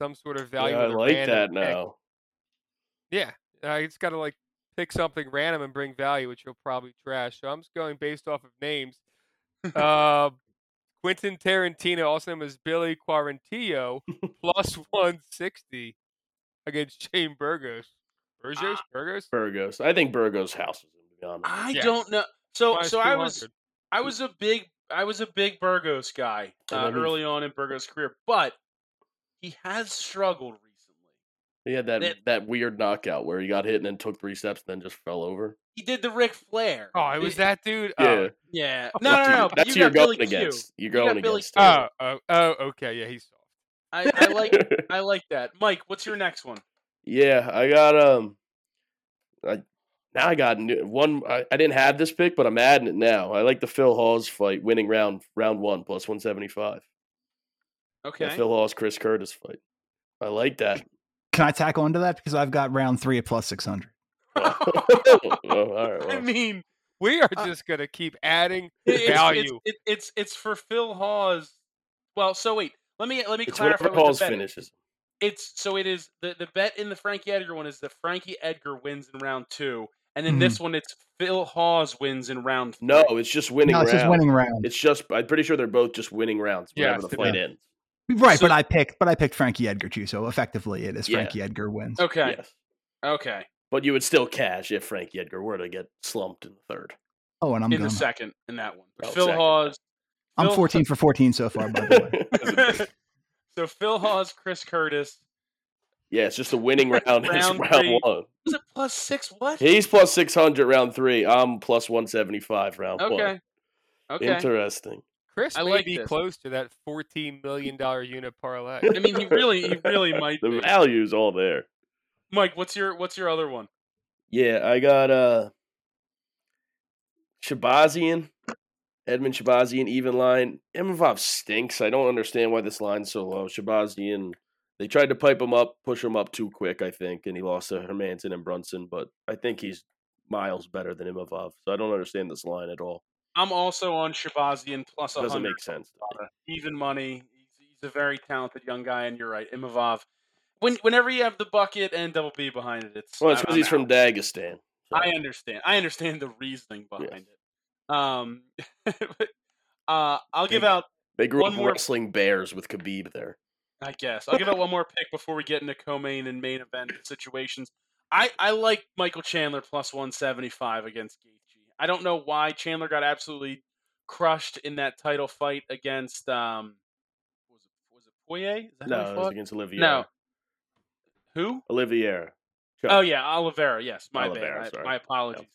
some sort of value. yeah, I like random that pick. now. Yeah, I just got to like pick something random and bring value, which you'll probably trash. So I'm just going based off of names. uh, Quentin Tarantino, also known as Billy Quarantillo, plus 160 against Shane Burgos. Burgos? Ah. Burgos? Burgos. I think Burgos houses him. To be honest. I Yeah. don't know. So Minus so I was I was a big I was a big Burgos guy uh, early on in Burgos' career, but he has struggled recently. He had that That- that weird knockout where he got hit and then took three steps and then just fell over. He did the Ric Flair. Oh, it was that dude? Yeah, Oh, Yeah. That's No, no, no. That's you who you're got Billy going Q. against. You're going Billy against. Q. him. oh, oh, oh, okay. Yeah, he's soft. I, I like I like that. Mike, what's your next one? yeah, I got um, I now I got new- one. I, I didn't have this pick, but I'm adding it now. I like the Phil Hawes fight, winning round round one plus one seventy five. Okay. The Phil Hawes Chris Curtis fight. I like that. Can I tack onto that? Because I've got round three at plus 600. oh, all right. I mean, We are Uh, just gonna keep adding it's, value. It's, it, it's it's for Phil Hawes. Well, so wait, let me let me It's clarify whatever what Hall's the bet is. finishes. It's so it is the the bet in the Frankie Edgar one is the Frankie Edgar wins in round two, and then Mhm. this one it's Phil Hawes wins in round. Three. No, it's just winning no, it's rounds. just winning round. It's just I'm pretty sure they're both just winning rounds whenever Yes, the fight ends. Right, So- but I picked, but I picked Frankie Edgar too. So effectively, it is Yeah. Frankie Edgar wins. Okay, Yes. okay. But you would still cash if Frankie Edgar were to get slumped in the third. Oh, and I'm in going. the second in that one. Oh, Phil second. Hawes. I'm Phil- 14 for 14 so far, by the way. That's a big- so Phil Hawes, Chris Curtis. yeah, it's just a winning round. It's Round round three. one. Was it plus six? What? He's plus six hundred round three. I'm plus one seventy five round one. Okay. Okay. Interesting. Chris I may like be this. close to that fourteen million dollar unit parlay. I mean, he really, he really might. The Be. value's all there. Mike, what's your what's your other one? Yeah, I got uh Shahbazyan, Edmen Shahbazyan, even line. Imavov stinks. I don't understand why this line's so low. Shahbazyan, they tried to pipe him up, push him up too quick, I think, and he lost to Hermansson and Brunson, but I think he's miles better than Imavov. So I don't understand this line at all. I'm also on Shahbazyan plus a Doesn't hundred. make sense. Even money. He's, he's a very talented young guy, and you're right, Imavov. When whenever you have the bucket and double B behind it, it's Well, it's because he's from. Dagestan. so- I understand. I understand the reasoning Yes. behind it. Um, but, uh, I'll give Big- out. They grew One up more- wrestling bears with Khabib there. I guess I'll give out one more pick before we get into co-main and main event situations. I I like Michael Chandler plus one seventy five against Gaethje. I don't know why Chandler got absolutely crushed in that title fight against um was it was it Poirier? Is that who No, it was against Olivier. No. Who? Olivier. Oh yeah, Oliveira. Yes, my Oliveira, bad. sorry. My, apologies.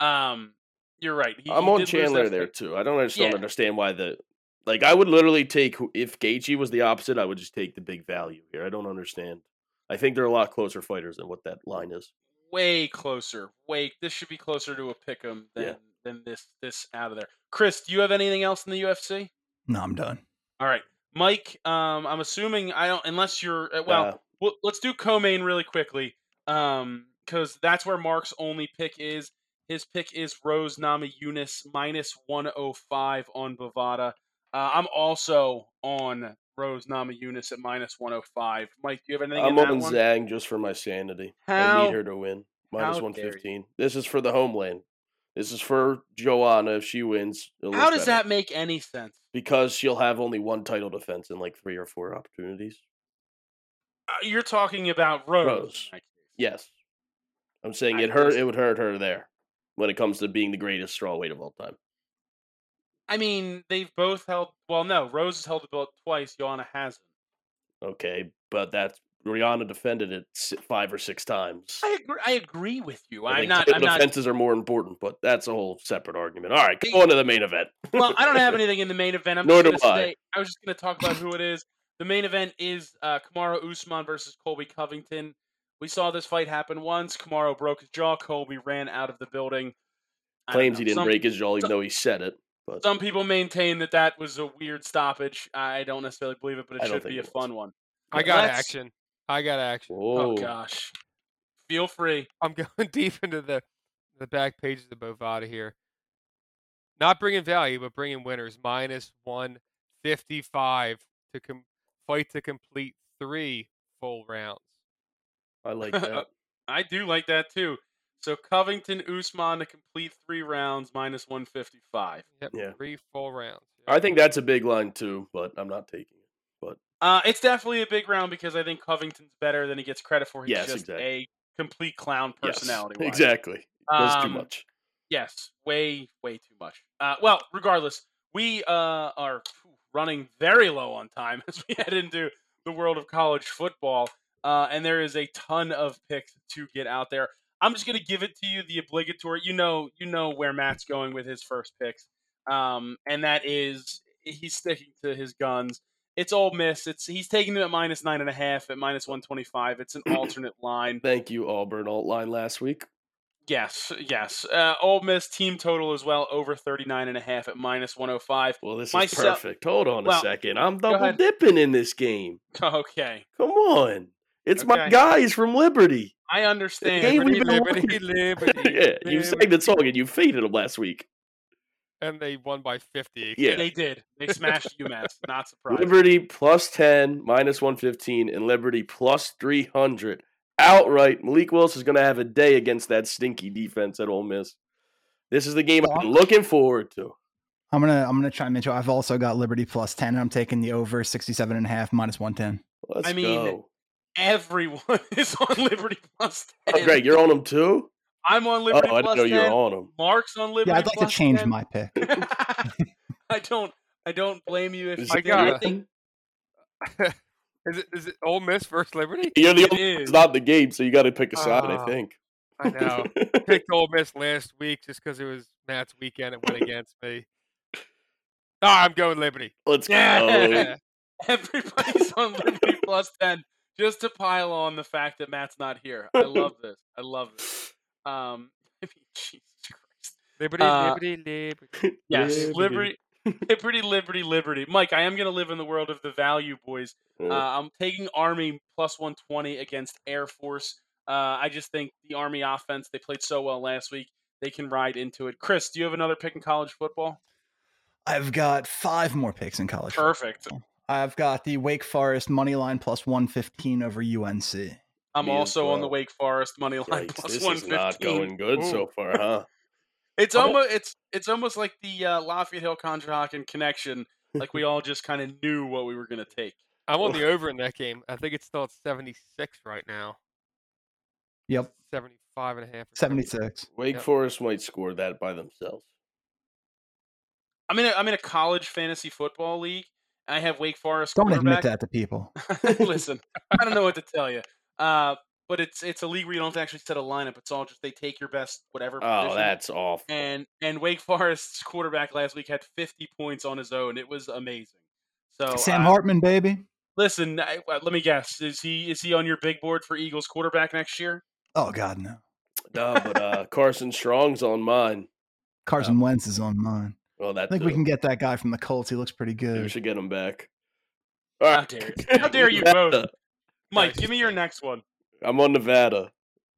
Um, you're right. He, I'm he on Chandler there too. I don't just don't Yeah. understand why the like I would literally take who- if Gaethje was the opposite, I would just take the big value here. I don't understand. I think they're a lot closer fighters than what that line is. Way closer. Way. This should be closer to a pick'em than Yeah. than this this out of there. Chris, do you have anything else in the UFC? No, I'm done. All right, Mike. Um, I'm assuming I don't unless you're uh, well. Uh, well let's do co-main really quickly. Um, because that's where Mark's only pick is. His pick is Rose Namajunas minus 105 on Bovada. Uh, I'm also on Rose Namajunas at minus 105. Mike, do you have anything I'm on one? Zhang just for my sanity. I need her to win. Minus how one dare you. fifteen. This is for the homeland. This is for Joanna if she wins. How does better. that make any sense? Because she'll have only one title defense in like three or four opportunities. Uh, you're talking about Rose. Rose. Yes. I'm saying I it hurt it would hurt her there when it comes to being the greatest strawweight of all time. I mean, they've both held. Well, no, Rose has held the belt twice. Joanna hasn't. Okay, but that's Rihanna defended it five or six times. I agree. I agree with you. I I'm not. I'm not. defenses are more important, but that's a whole separate argument. All right, go on to the main event. Well, I don't have anything in the main event. I'm Nor do I. say. I was just going to talk about who it is. The main event is uh, Kamaru Usman versus Colby Covington. We saw this fight happen once. Kamaru broke his jaw. Colby ran out of the building. I Claims he didn't Some- break his jaw, even some- though he said it. But Some people maintain that that was a weird stoppage. I don't necessarily believe it, but it I should think be a was. fun one. I got Let's- action. I got action. Oh, whoa, Oh gosh, feel free. I'm going deep into the the back pages of Bovada here. Not bringing value, but bringing winners. Minus 155 to com- fight to complete three full rounds. I like that. I do like that too. So Covington Usman to complete three rounds minus 155. Yep, Yeah. three full rounds. I think that's a big line too, but I'm not taking it. Uh, it's definitely a big round because I think Covington's better than he gets credit for. He's Yes, just exactly. a complete clown Yes, personality. exactly. Does too Um, much. Yes, way, way too much. Uh, well, regardless, we uh, are running very low on time as we head into the world of college football, uh, and there is a ton of picks to get out there. I'm just gonna give it to you the obligatory. You know, you know where Matt's going with his first picks, um, and that is he's sticking to his guns. It's Ole Miss. It's he's taking them at minus nine and a half at minus one twenty five. It's an alternate line. Thank you, Auburn alt line last week. Yes, yes. Uh, Ole Miss team total as well over 39 and a half at minus 105. Well, this is perfect. Hold on Well, a second. I'm double dipping in this game. Okay. Come on. It's my Okay. guys from Liberty. I understand. game Liberty, we've been liberty, looking- liberty. yeah, you sang the song and you faded them last week. and they won by 50. Yeah. They did. They smashed UMass. Not surprised. Liberty plus 10, minus 115, and Liberty plus 300. Outright, Malik Willis is going to have a day against that stinky defense at Ole Miss. This is the game I'm looking forward to. I'm gonna I'm gonna chime in too. I've also got Liberty plus ten, and I'm taking the over 67 and a half minus 110. Let's I mean, go. Everyone is on Liberty plus ten. Oh, Greg, you're on them too? I'm on Oh, Liberty I didn't plus know you were 10. on them. Mark's on Liberty. Yeah, I'd like to change 10. my pick. I don't. I don't blame you if Is you I do. got I think Is it is it Ole Miss versus Liberty? You're the It only one is. that's not the game, so you got to pick a side, I Ah, think. I know. Picked Ole Miss last week just because it was Matt's weekend. It went against me. Oh, I'm going Liberty. Let's go. Yeah. everybody's on Liberty plus ten just to pile on the fact that Matt's not here. I love this. I love this. Um, Jesus Christ. Liberty, Uh, Liberty, Liberty. Yes, Liberty. Liberty, Liberty, Liberty, Liberty. Mike, I am going to live in the world of the value, boys. Uh, I'm taking Army plus 120 against Air Force. Uh, I just think the Army offense, they played so well last week. They can ride into it. Chris, do you have another pick in college football? I've got five more picks in college. football. Perfect. I've got the Wake Forest money line plus 115 over UNC. I'm Me as also on the. Wake Forest money line Yikes, plus this is 115. not going good so far, huh? It's almost it's it's almost like the uh, Lafayette Hill Conshohocken connection. Like we all just kind of knew what we were going to take. I'm on the over in that game. I think it's still at 76 right now. Yep, 75 and a half. or something. 76. Wake Yep. Forest might score that by themselves. I'm in a, I'm in a college fantasy football league. I have Wake Forest Don't admit that to people. Listen, I don't know what to tell you. Uh, but it's it's a league where you don't have to actually set a lineup. It's all just they take your best whatever. Oh, position. that's awful. and and Wake Forest's quarterback last week had 50 points on his own. It was amazing. So Sam uh, Hartman, baby. listen, I, uh, let me guess. Is he is he on your big board for Eagles quarterback next year? Oh God, no. No, but uh, Carson Strong's on mine. Carson Wentz is on mine. Well, I that think we can get that guy from the Colts. He looks pretty good. We should get him back. How dare. How dare you both. Mike, give me your next one. I'm on Nevada.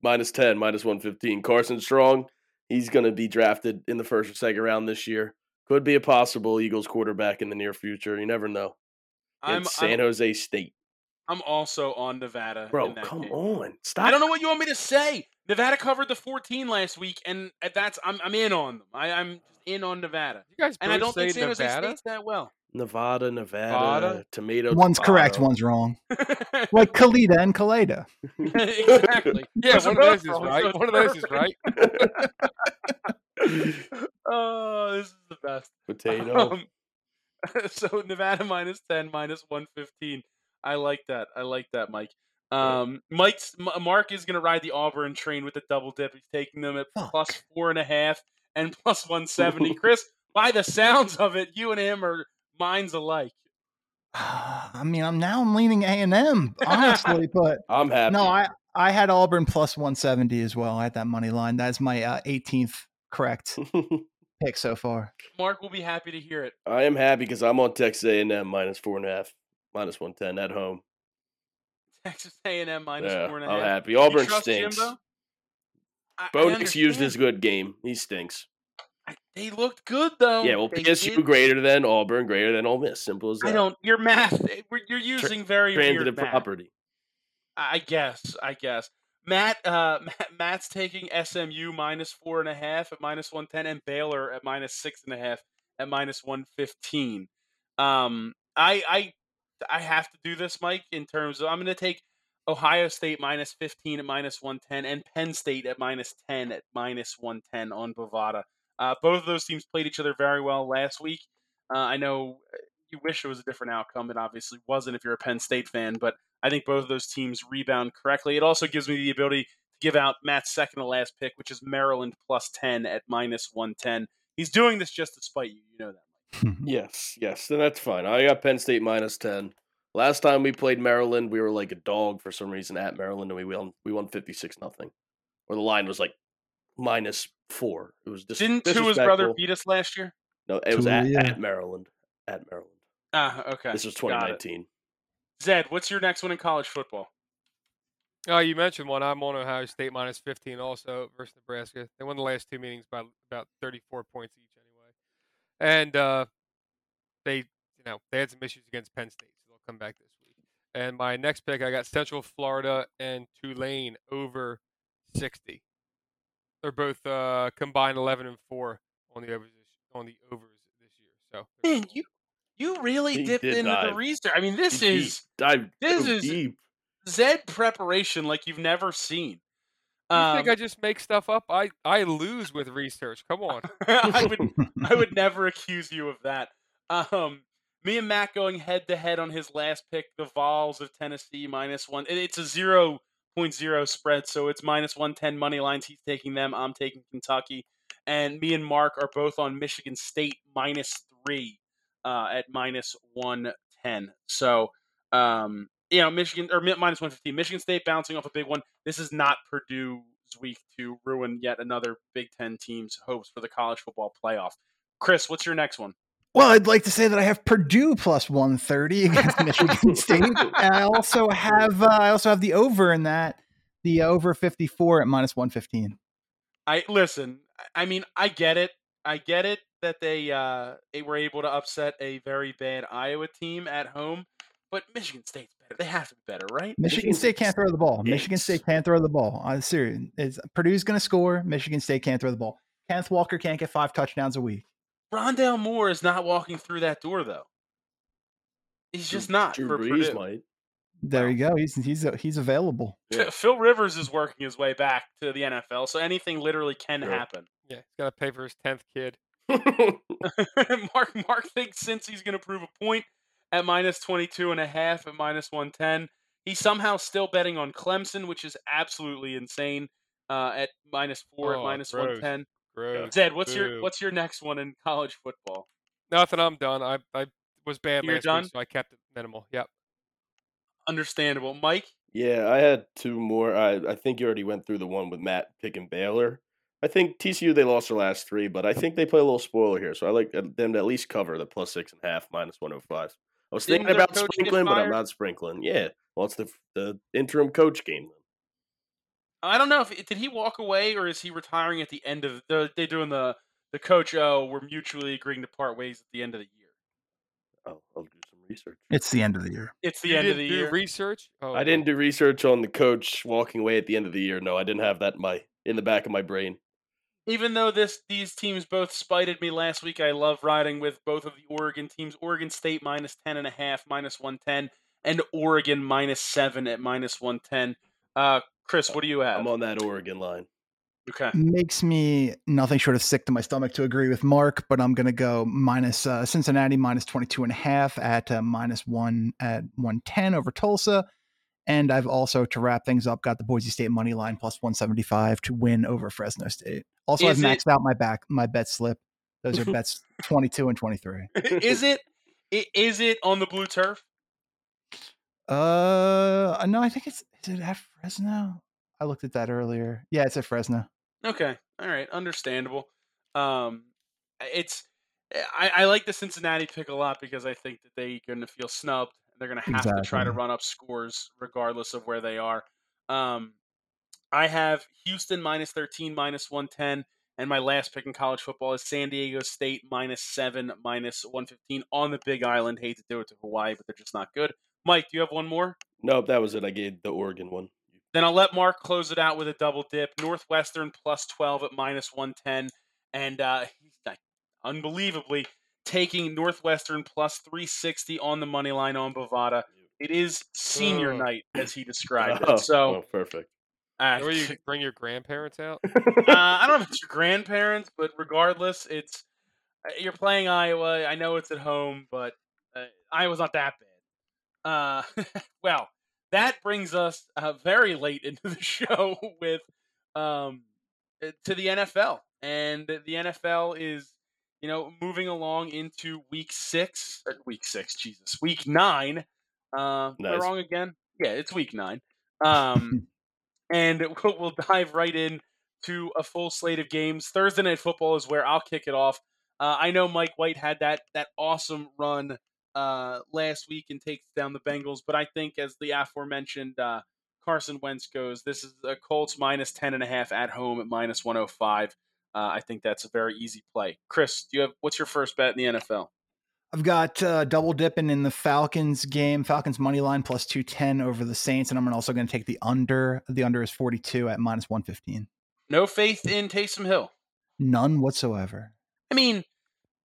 Minus 10, minus 115. Carson Strong, he's going to be drafted in the first or second round this year. Could be a possible Eagles quarterback in the near future. You never know. I'm It's San I'm, Jose State. I'm also on Nevada. Bro, in that come game. on. Stop. I don't know what you want me to say. Nevada covered the 14 last week, and that's I'm I'm in on them. I, I'm in on Nevada, You guys and I don't think San Jose Nevada? State's that well. Nevada, Nevada, Nevada? tomato. One's correct, one's wrong. Like Kalita and Kaleda. exactly. Yeah, one of those is right. One of those is right. Oh, this is the best. Potato. Um, so Nevada minus 10, minus 115. I like that. I like that, Mike. Um, Mike's M- Mark is going to ride the Auburn train with the double dip. He's taking them at Fuck. plus four and a half and plus 170. Chris, by the sounds of it, you and him are minds alike. I mean, I'm now I'm leaning A and M, honestly, but I'm happy. no, I I had Auburn plus 170 as well. I had that money line. That's my uh, 18th correct pick so far. Mark will be happy to hear it. I am happy because I'm on Texas A&M minus four and a half, minus 110 at home. Texas A&M minus yeah, four and a I'm half. happy. Auburn stinks. Jimbo? I- I Bo Nix used his good game. He stinks. I- They looked good though. yeah, well, They PSU did. greater than Auburn, greater than Ole Miss. Simple as that. I don't. Your math. You're using very Transitive weird math. property. I guess. I guess. Matt. Uh, Matt, Matt's taking SMU minus four and a half at minus one ten, and Baylor at minus six and a half at minus one fifteen. Um, I I I have to do this, Mike. In terms of, I'm going to take Ohio State minus fifteen at minus one ten, and Penn State at minus ten at minus one ten on Bovada. Uh, both of those teams played each other very well last week. Uh, I know uh, you wish it was a different outcome. It obviously wasn't if you're a Penn State fan, but I think both of those teams rebound correctly. It also gives me the ability to give out Matt's second to last pick, which is Maryland plus 10 at minus 110. He's doing this just to spite you. You know that. Yes, yes, then that's fine. I got Penn State minus 10. Last time we played Maryland, we were like a dog for some reason at Maryland, and we won we won 56 nothing. Or the line was like minus four. It was dis- Didn't Tua's brother beat us last year? No, it was at, yeah. at Maryland. At Maryland. Ah, okay. This was 2019. Zed, what's your next one in college football? Oh, you mentioned one. I'm on Ohio State minus 15 also versus Nebraska. They won the last two meetings by about 34 points each anyway. And uh, they, you know, they had some issues against Penn State, so they'll come back this week. And my next pick, I got Central Florida and Tulane over 60. They're both uh, combined 11 and 4 on the overs this, on the overs this year. So Man, you you really He dipped did into the research. I mean, this He is dive this so is- deep. Zed preparation like you've never seen. You Um, think I just make stuff up? I, I lose with research. Come on. I would I would never accuse you of that. Um, me and Matt going head to head on his last pick, the Vols of Tennessee minus one. it- It's a zero point zero spread, so it's minus one ten money lines. He's taking them. I'm taking Kentucky, and me and Mark are both on Michigan State minus three uh, at minus one ten. So. Um, you know, Michigan or minus one fifteen. Michigan State bouncing off a big one. This is not Purdue's week to ruin yet another Big Ten team's hopes for the college football playoff. Chris, what's your next one? Well, I'd like to say that I have Purdue plus 130 against Michigan State. And I also have uh, I also have the over in that, the over 54 at minus 115. I listen. I- I mean, I get it. I get it that they uh they were able to upset a very bad Iowa team at home, but Michigan State's better. They have to be better, right? Michigan State can't throw the ball. Michigan State can't throw the ball. Uh, I'm serious. It's, Purdue's going to score. Michigan State can't throw the ball. Kenneth Walker can't get five touchdowns a week. Rondale Moore is not walking through that door though. He's just not Drew for Brees Purdue. might. There you go. He's he's he's available. Phil- Phil Rivers is working his way back to the NFL, so anything literally can Sure. happen. Yeah, he's got to pay for his 10th kid. Mark Mark thinks since he's going to prove a point at minus 22 and a half at minus 110, he's somehow still betting on Clemson, which is absolutely insane. Uh, at minus four, at Oh, minus gross. 110. Gross. Zed, what's your what's your next one in college football? Nothing. I'm done. I I was bad You're last done? week, so I kept it minimal. Yep. Understandable, Mike. Yeah, I had two more. I, I think you already went through the one with Matt picking Baylor. I think TCU they lost their last three, but I think they play a little spoiler here, so I like them to at least cover the plus six and a half, minus one hundred five. I was Didn't thinking about sprinkling, but I'm not sprinkling. Yeah, well, it's the the interim coach game. I don't know if did he walk away or is he retiring at the end of the they doing the the coach? Oh, we're mutually agreeing to part ways at the end of the year. Oh, I'll do some research. It's the end of the year. It's the You end of didn't the do year. research. Oh, I didn't do research on the coach walking away at the end of the year. No, I didn't have that in my in the back of my brain. Even though this these teams both spited me last week, I love riding with both of the Oregon teams. Oregon State minus ten and a half, minus one ten, and Oregon minus seven at minus one ten. Uh, Chris, what do you have? I'm on that Oregon line. Okay, Makes me nothing short of sick to my stomach to agree with Mark, but I'm going to go minus uh, Cincinnati minus 22 and a half at uh, minus one at 110 over Tulsa. And I've also, to wrap things up, got the Boise State money line plus 175 to win over Fresno State. Also, Is I've it- maxed out my back my bet slip. Those are bets 22 and 23. is it is it on the blue turf? Uh, no, I think it's is it at Fresno? I looked at that earlier. Yeah, it's at Fresno. Okay, all right, understandable. Um, it's I, I like the Cincinnati pick a lot because I think that they're going to feel snubbed. And They're going to have to try to run up scores regardless of where they are. Um, I have Houston minus thirteen, minus one ten, and my last pick in college football is San Diego State minus seven, minus one fifteen on the Big Island. Hate to do it to Hawaii, but they're just not good. Mike, do you have one more? Nope, that was it. I gave the Oregon one. Then I'll let Mark close it out with a double dip. Northwestern plus 12 at minus 110. And uh, unbelievably taking Northwestern plus 360 on the money line on Bovada. It is senior Ugh. night, as he described Oh, it. So, oh, perfect. uh, Or you bring your grandparents out. uh, I don't know if it's your grandparents, but regardless, it's uh, you're playing Iowa. I know it's at home, but uh, Iowa's not that bad. Uh, well, that brings us uh, very late into the show with um, uh, to the NFL, and the NFL is you know moving along into week six. uh, Week six, Jesus, week nine. Uh, Nice. wrong again? Yeah, it's week nine. Um, and we'll, we'll dive right in to a full slate of games. Thursday night football is where I'll kick it off. Uh, I know Mike White had that that awesome run uh, last week and takes down the Bengals, but I think as the aforementioned uh, Carson Wentz goes, this is the Colts minus 10.5 at home at minus 105. Uh, I think that's a very easy play. Chris, do you have what's your first bet in the NFL? I've got uh, double dipping in the Falcons game. Falcons money line plus two ten over the Saints, and I'm also going to take the under. The under is 42 at minus 115. No faith in Taysom Hill. None whatsoever. I mean,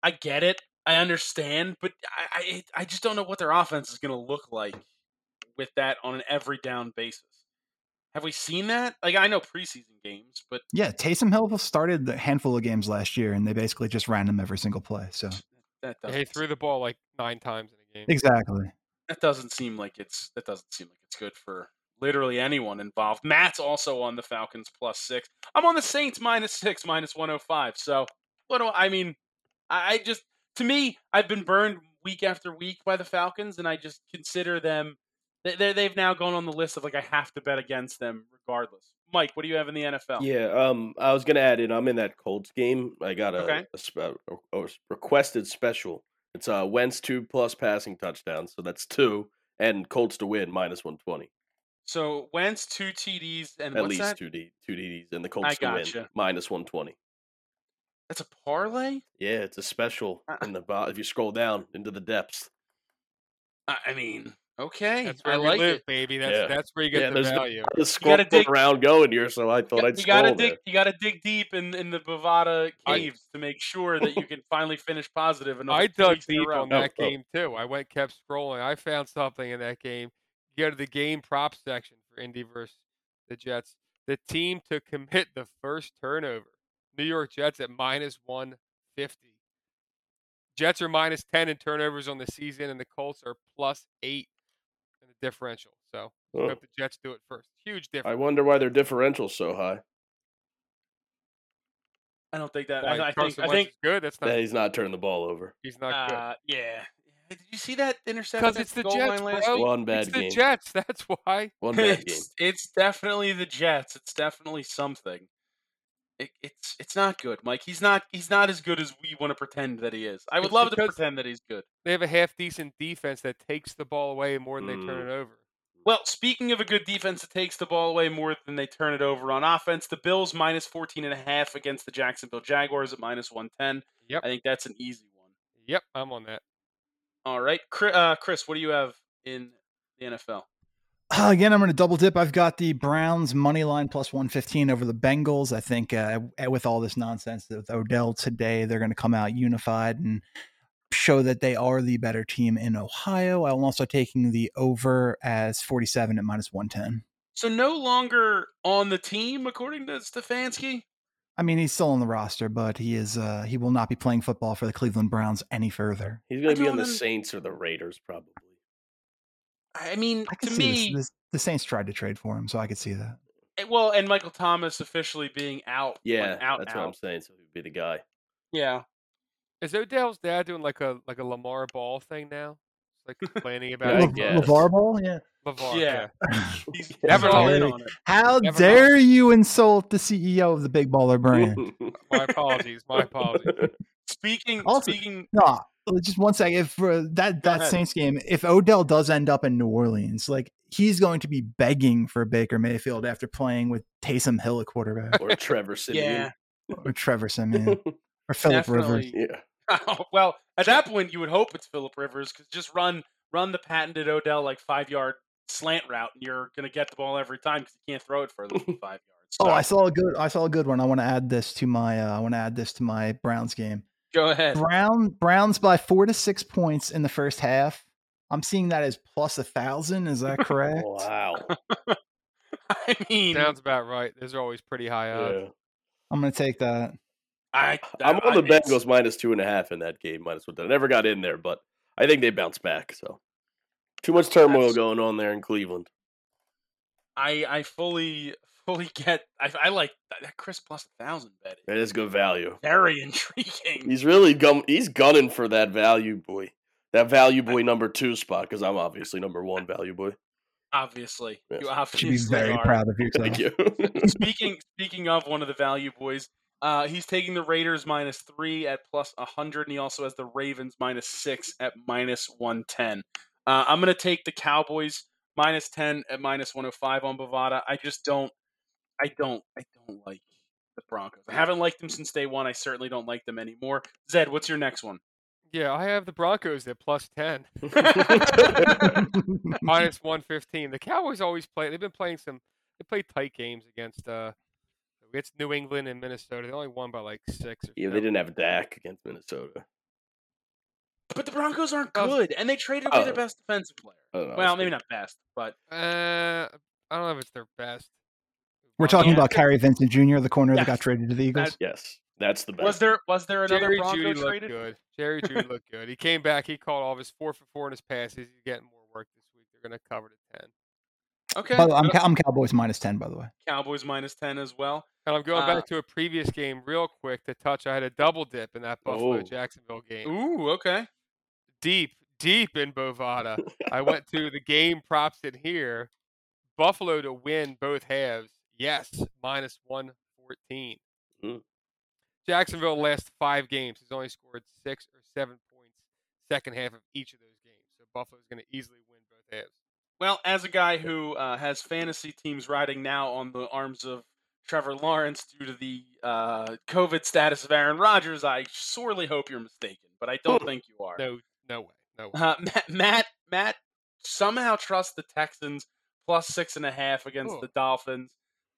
I get it. I understand, but I I, I just don't know what their offense is going to look like with that on an every down basis. Have we seen that? Like I know preseason games, but Yeah, Taysom Hill started a handful of games last year, and they basically just ran him every single play. So that He doesn't threw the ball like nine times in a game. exactly. that doesn't seem like it's that doesn't seem like it's good for literally anyone involved. Matt's also on the Falcons plus six. I'm on the Saints minus six, minus one hundred five. So what do I mean? I, I just to me, I've been burned week after week by the Falcons, and I just consider them. They, they they've now gone on the list of like I have to bet against them regardless. Mike, what do you have in the NFL? Yeah, um, I was gonna add in. I'm in that Colts game. I got a, Okay. a, a- a requested special. It's uh Wentz two plus passing touchdowns, so that's two, and Colts to win minus one twenty. So Wentz two TDs and At least that? two D two DDs, and the Colts to gotcha. win minus one twenty. That's a parlay. Yeah, it's a special Uh, in the bo- if you scroll down into the depths. I I mean, okay, That's I where we like live, it. baby. That's Yeah. that's where you get Yeah, the there's no- value. The scroll dig- around going here, so I thought Yeah, I'd you gotta there. dig. You gotta dig deep in, in the Bovada I- caves to make sure that you can finally finish positive. another I two dug weeks deep on that oh. game too. I went kept scrolling. I found something in that game. You go to the game prop section for Indy versus the Jets. The team to commit the first turnover. New York Jets at minus one fifty. Jets are minus ten in turnovers on the season, and the Colts are plus eight in the differential. So Oh. hope the Jets do it first. Huge difference. I wonder why their differential's so high. I don't think that. Why, I, I think. I think. good. That's not. That he's not turning the ball over. He's not good. Uh, yeah. Did you see that interception? Because it's the goal Jets, line last bro. One bad it's the. Jets. That's why. One bad game. It's, it's definitely the Jets. It's definitely something. It, it's it's not good, Mike. He's not he's not as good as we want to pretend that he is. I would love to pretend that he's good. They have a half decent defense that takes the ball away more than they turn Mm. it over. Well, speaking of a good defense that takes the ball away more than they turn it over on offense, the Bills minus 14 and a half against the Jacksonville Jaguars at minus 110. Yep. I think that's an easy one. Yep, I'm on that. All right. Chris, uh, Chris what do you have in the NFL? Uh, again, I'm going to double dip. I've got the Browns money line plus 115 over the Bengals. I think uh, with all this nonsense with Odell today, they're going to come out unified and show that they are the better team in Ohio. I'm also taking the over as 47 at minus 110. So no longer on the team, according to Stefanski. I mean, he's still on the roster, but he is uh, he will not be playing football for the Cleveland Browns any further. He's going to be on the Saints or the Raiders, probably. I mean, I to me, this, this. The Saints tried to trade for him, so I could see that. eh, well, and Michael Thomas officially being out. like, Yeah, out, that's out. what I'm saying. So he'd be the guy. Yeah. Is Odell's dad doing like a like a Lamar Ball thing now? Like complaining about I it? Le- guess. LeVar Ball, yeah. LeVar, Yeah. yeah. He's, he's Never all in on it. How Never dare you insult the CEO of the Big Baller brand? My apologies. My apologies. Speaking, Also- speaking, No, uh, just one second. If uh, that that ahead. Saints game, if Odell does end up in New Orleans, like he's going to be begging for Baker Mayfield after playing with Taysom Hill at quarterback or Trevor Siemian. yeah, or Trevor Siemian or Philip Rivers. definitely. Yeah. well, at that point, you would hope it's Philip Rivers because just run run the patented Odell like five yard slant route, and you're gonna get the ball every time because you can't throw it further than five yards. Oh, I saw a good. I saw a good one. I want to add this to my. Uh, I want to add this to my Browns game. Go ahead. Brown Browns by four to six points in the first half. I'm seeing that as plus a thousand. Is that correct? Wow. I mean, Sounds about right. Those are always pretty high odds. Yeah. I'm gonna take that. I, I'm on the I- Bengals minus two and a half in that game. Minus one. I never got in there, but I think they bounce back. So too much turmoil going on there in Cleveland. I I fully fully get. I, I like that that Chris plus a thousand bet. That is good value. Very intriguing. He's really gun- he's gunning for that value boy, that value boy number two spot because I'm obviously number one value boy. Obviously, Yes. you Should obviously be very are. proud of you. Thank you. speaking speaking of one of the value boys, uh, he's taking the Raiders minus three at plus hundred, and he also has the Ravens minus six at minus one ten. Uh, I'm going to take the Cowboys minus 10 at minus 105 on Bovada. I just don't, I don't, I don't like the Broncos. I haven't liked them since day one. I certainly don't like them anymore. Zed, what's your next one? Yeah, I have the Broncos at plus 10, minus 115. The Cowboys always play. They've been playing some. They play tight games against uh against New England and Minnesota. They only won by like six. Or Yeah, they didn't have a Dak against Minnesota. But the Broncos aren't Oh. good, and they traded away their Oh. best defensive player. Know, Well, maybe not best, but Uh, I don't know if it's their best. We're talking Yeah. about Kary Vincent Jr., the corner that got traded to the Eagles. Yes, that's the best. was there was there another Jerry Bronco Jeudy looked traded? good. Jerry Jeudy looked good. He came back. He caught all of his four for four in his passes. He's getting more work this week. They're going to cover the ten. Okay, By the way, I'm, I'm Cowboys minus 10, by the way. Cowboys minus ten as well. And I'm going Uh, back to a previous game real quick to touch. I had a double dip in that Buffalo Oh. Jacksonville game. Ooh, okay. Deep, deep in Bovada. I went to the game props in here. Buffalo to win both halves. Yes, minus 114. Mm. Jacksonville last five games has only scored six or seven points second half of each of those games. So Buffalo's going to easily win both halves. Well, as a guy who uh, has fantasy teams riding now on the arms of Trevor Lawrence due to the uh, COVID status of Aaron Rodgers, I sorely hope you're mistaken, but I don't think you are. No, no way. No way. Uh, Matt, Matt, Matt somehow trusts the Texans plus six and a half against the Dolphins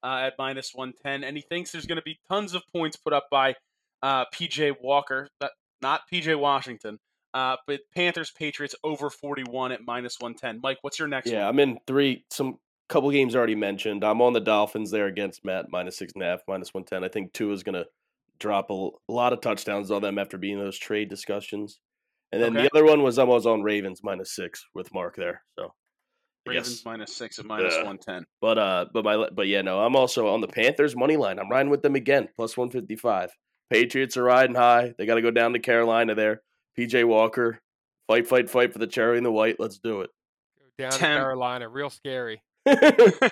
uh, at minus one ten, and he thinks there's going to be tons of points put up by uh, PJ Walker, that- not PJ Washington, uh, but Panthers Patriots over forty one at minus one ten. Mike, what's your next Yeah, one? I'm in three. Some couple games already mentioned. I'm on the Dolphins there against Matt minus six and a half, minus one ten. I think Tua is gonna drop a lot of touchdowns on them after being in those trade discussions. And then Okay. the other one was I was on Ravens minus six with Mark there. So Ravens yes. minus six at minus Yeah. one ten. But uh, but my but yeah, no, I'm also on the Panthers money line. I'm riding with them again, plus one fifty five. Patriots are riding high. They got to go down to Carolina there. PJ Walker, fight, fight, fight for the cherry and the white. Let's do it. Go down to Carolina. Real scary. I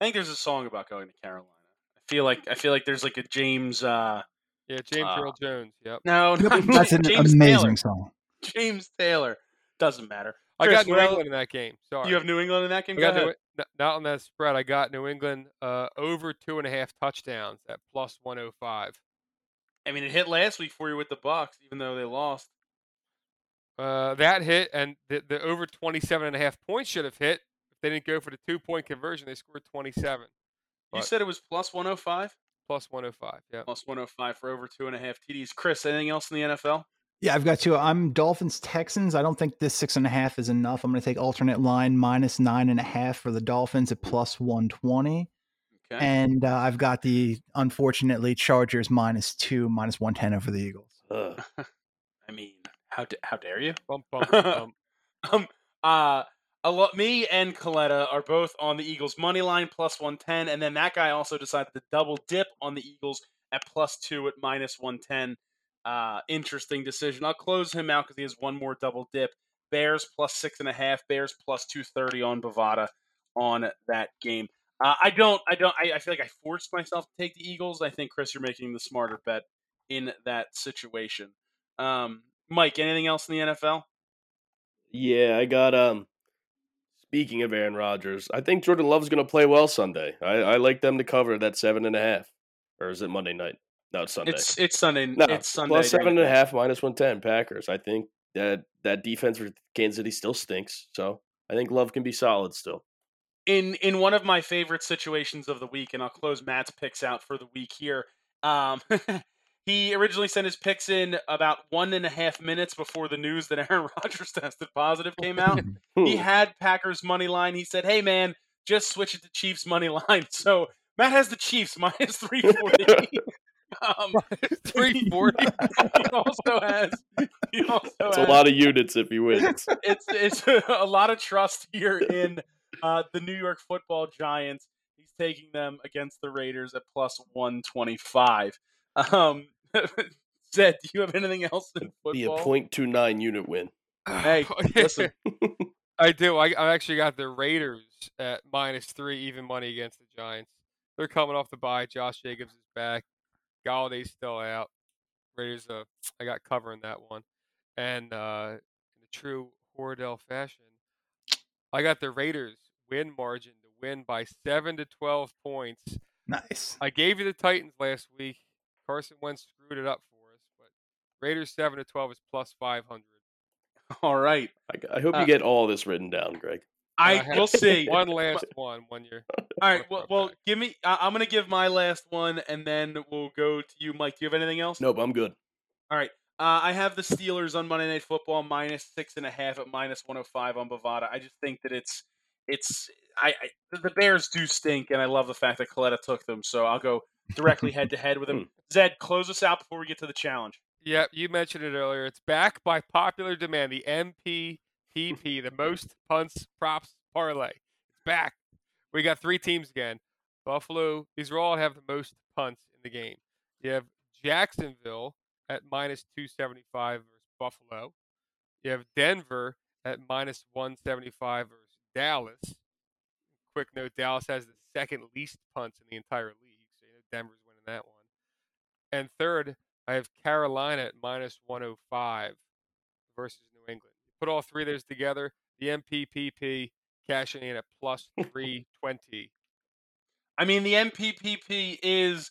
think there's a song about going to Carolina. I feel like I feel like there's like a James. Uh, Yeah, James Uh, Earl Jones. Yep. no, not That's an James amazing Taylor. song. James Taylor. Doesn't matter. I got New England in that game. Sorry. You have New England in that game. I Go got New, not on that spread. I got New England uh, over two and a half touchdowns at plus 105. I mean, it hit last week for you with the Bucks, even though they lost. Uh, that hit, and the, the over 27 and a half points should have hit. If they didn't go for the two point conversion, they scored 27 You said it was plus 105, plus 105. Yeah. plus 105 for over two and a half TDs. Chris, anything else in the NFL? Yeah, I've got two. I'm Dolphins Texans. I don't think this six and a half is enough. I'm going to take alternate line minus nine and a half for the Dolphins at plus 120. Okay. And uh, I've got the unfortunately Chargers minus two, minus 110 over the Eagles. Ugh. I mean, how da- how dare you? Bump, bump, bump. Um, uh, a lot, me and Coletta are both on the Eagles money line plus 110, and then that guy also decided to double dip on the Eagles at plus two at minus 110. Uh, interesting decision. I'll close him out because he has one more double dip. Bears plus six and a half. Bears plus 230 on Bovada on that game. Uh, I don't. I don't. I, I feel like I forced myself to take the Eagles. I think Chris, you're making the smarter bet in that situation. Um, Mike, anything else in the NFL? Yeah, I got um. Speaking of Aaron Rodgers, I think Jordan Love's going to play well Sunday. I, I like them to cover that seven and a half, or is it Monday night? No, it's Sunday. It's it's Sunday. no, it's Sunday. plus seven and a half, minus one ten. Packers. I think that that defense for Kansas City still stinks. So I think Love can be solid still. in in one of my favorite situations of the week, and I'll close Matt's picks out for the week here. Um, he originally sent his picks in about one and a half minutes before the news that Aaron Rodgers tested positive came out. he had Packers money line. He said, "Hey man, just switch it to Chiefs money line." So Matt has the Chiefs minus three forty. Um, 340. he also has. He also It's has a lot of units if he wins. it's it's a lot of trust here in uh, the New York Football Giants. He's taking them against the Raiders at plus one twenty five. Um, Zed, do you have anything else in football? Be a football? .29 unit win. Hey, listen. I do. I, I actually got the Raiders at minus three, even money against the Giants. They're coming off the bye. Josh Jacobs is back. Golladay's still out. Raiders, uh, I got covering that one. And uh, in the true Horadell fashion, I got the Raiders win margin to win by seven to twelve points. Nice. I gave you the Titans last week. Carson Wentz screwed it up for us, but Raiders seven to twelve is plus five hundred. All right. I, I hope Uh, you get all this written down, Greg. I have will see. One last one, one year. All right. Well, well give me. I I'm gonna give my last one, and then we'll go to you, Mike. Do you have anything else? Nope, I'm good. All right. Uh, I have the Steelers on Monday Night Football minus six and a half at minus one hundred five on Bovada. I just think that it's it's I, I the- the Bears do stink, and I love the fact that Coletta took them. So I'll go directly head to head with them. Zed, close us out before we get to the challenge. Yeah, you mentioned it earlier. It's back by popular demand. The MPPP, the most punts props parlay. It's back. We got three teams again. Buffalo. These are all have the most punts in the game. You have Jacksonville at minus two seventy five versus Buffalo. You have Denver at minus one seventy five versus Dallas. Quick note: Dallas has the second least punts in the entire league, so you know Denver's winning that one. And third, I have Carolina at minus 105 versus. Put all three of those together, the MPPP cashing in at plus 320. I mean, the MPPP is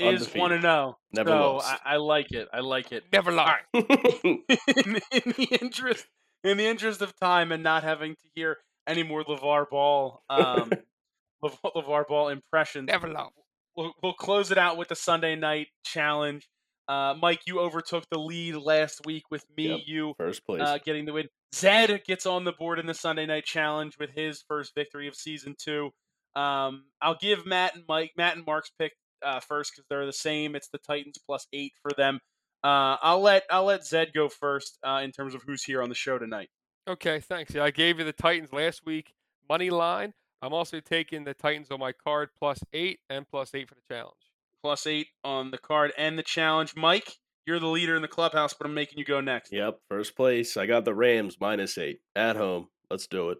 is one to zero. Never so lost. I, I like it. I like it. Never lie. in, in the interest in the interest of time and not having to hear any more Levar Ball um, Lev- Levar Ball impressions, Never lie. we'll, we'll close it out with the Sunday night challenge. Uh, Mike, you overtook the lead last week with me. Yep. You First place. uh, getting the win. Zed gets on the board in the Sunday night challenge with his first victory of season two. Um, I'll give Matt and Mike, Matt and Mark's pick uh, first because they're the same. It's the Titans plus eight for them. Uh, I'll let I'll let Zed go first uh, in terms of who's here on the show tonight. Okay, thanks. Yeah, I gave you the Titans last week money line. I'm also taking the Titans on my card plus eight and plus eight for the challenge. Plus eight on the card and the challenge. Mike, you're the leader in the clubhouse, but I'm making you go next. yep, first place. I got the Rams minus eight at home. Let's do it.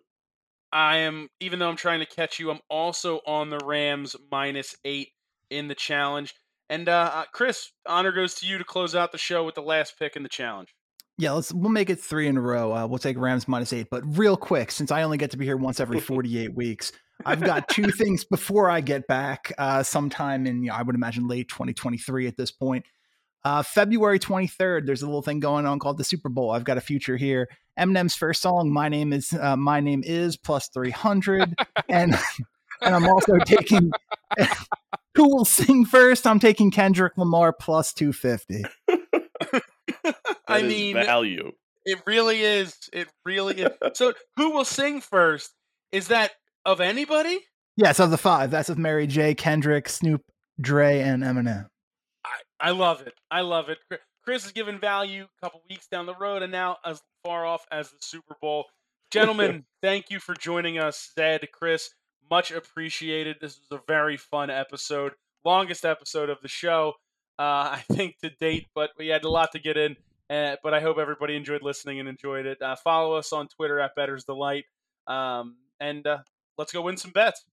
I am, even though I'm trying to catch you, I'm also on the Rams minus eight in the challenge. And uh, uh, Chris, honor goes to you to close out the show with the last pick in the challenge. Yeah, let's we'll make it three in a row. Uh, we'll take Rams minus eight, but real quick, since I only get to be here once every 48 weeks, I've got two things before I get back. Uh, sometime in, you know, I would imagine late 2023 at this point. Uh, February 23rd, there's a little thing going on called the Super Bowl. I've got a future here. Eminem's first song, "My Name Is uh, My Name Is" plus 300, and and I'm also taking. Who will sing first? I'm taking Kendrick Lamar plus 250. I That is mean, value. it really is. It really is. So, who will sing first? Is that of anybody? Yes, of the five. That's of Mary J, Kendrick, Snoop, Dre, and Eminem. I, I love it. I love it. Chris- Chris is giving value a couple weeks down the road, and now as far off as the Super Bowl. Gentlemen, thank you for joining us, Zed, Chris. Much appreciated. This was a very fun episode, longest episode of the show, uh, I think to date. But we had a lot to get in. Uh, but I hope everybody enjoyed listening and enjoyed it. Uh, follow us on Twitter at Bettor's Delight, um, and uh, let's go win some bets.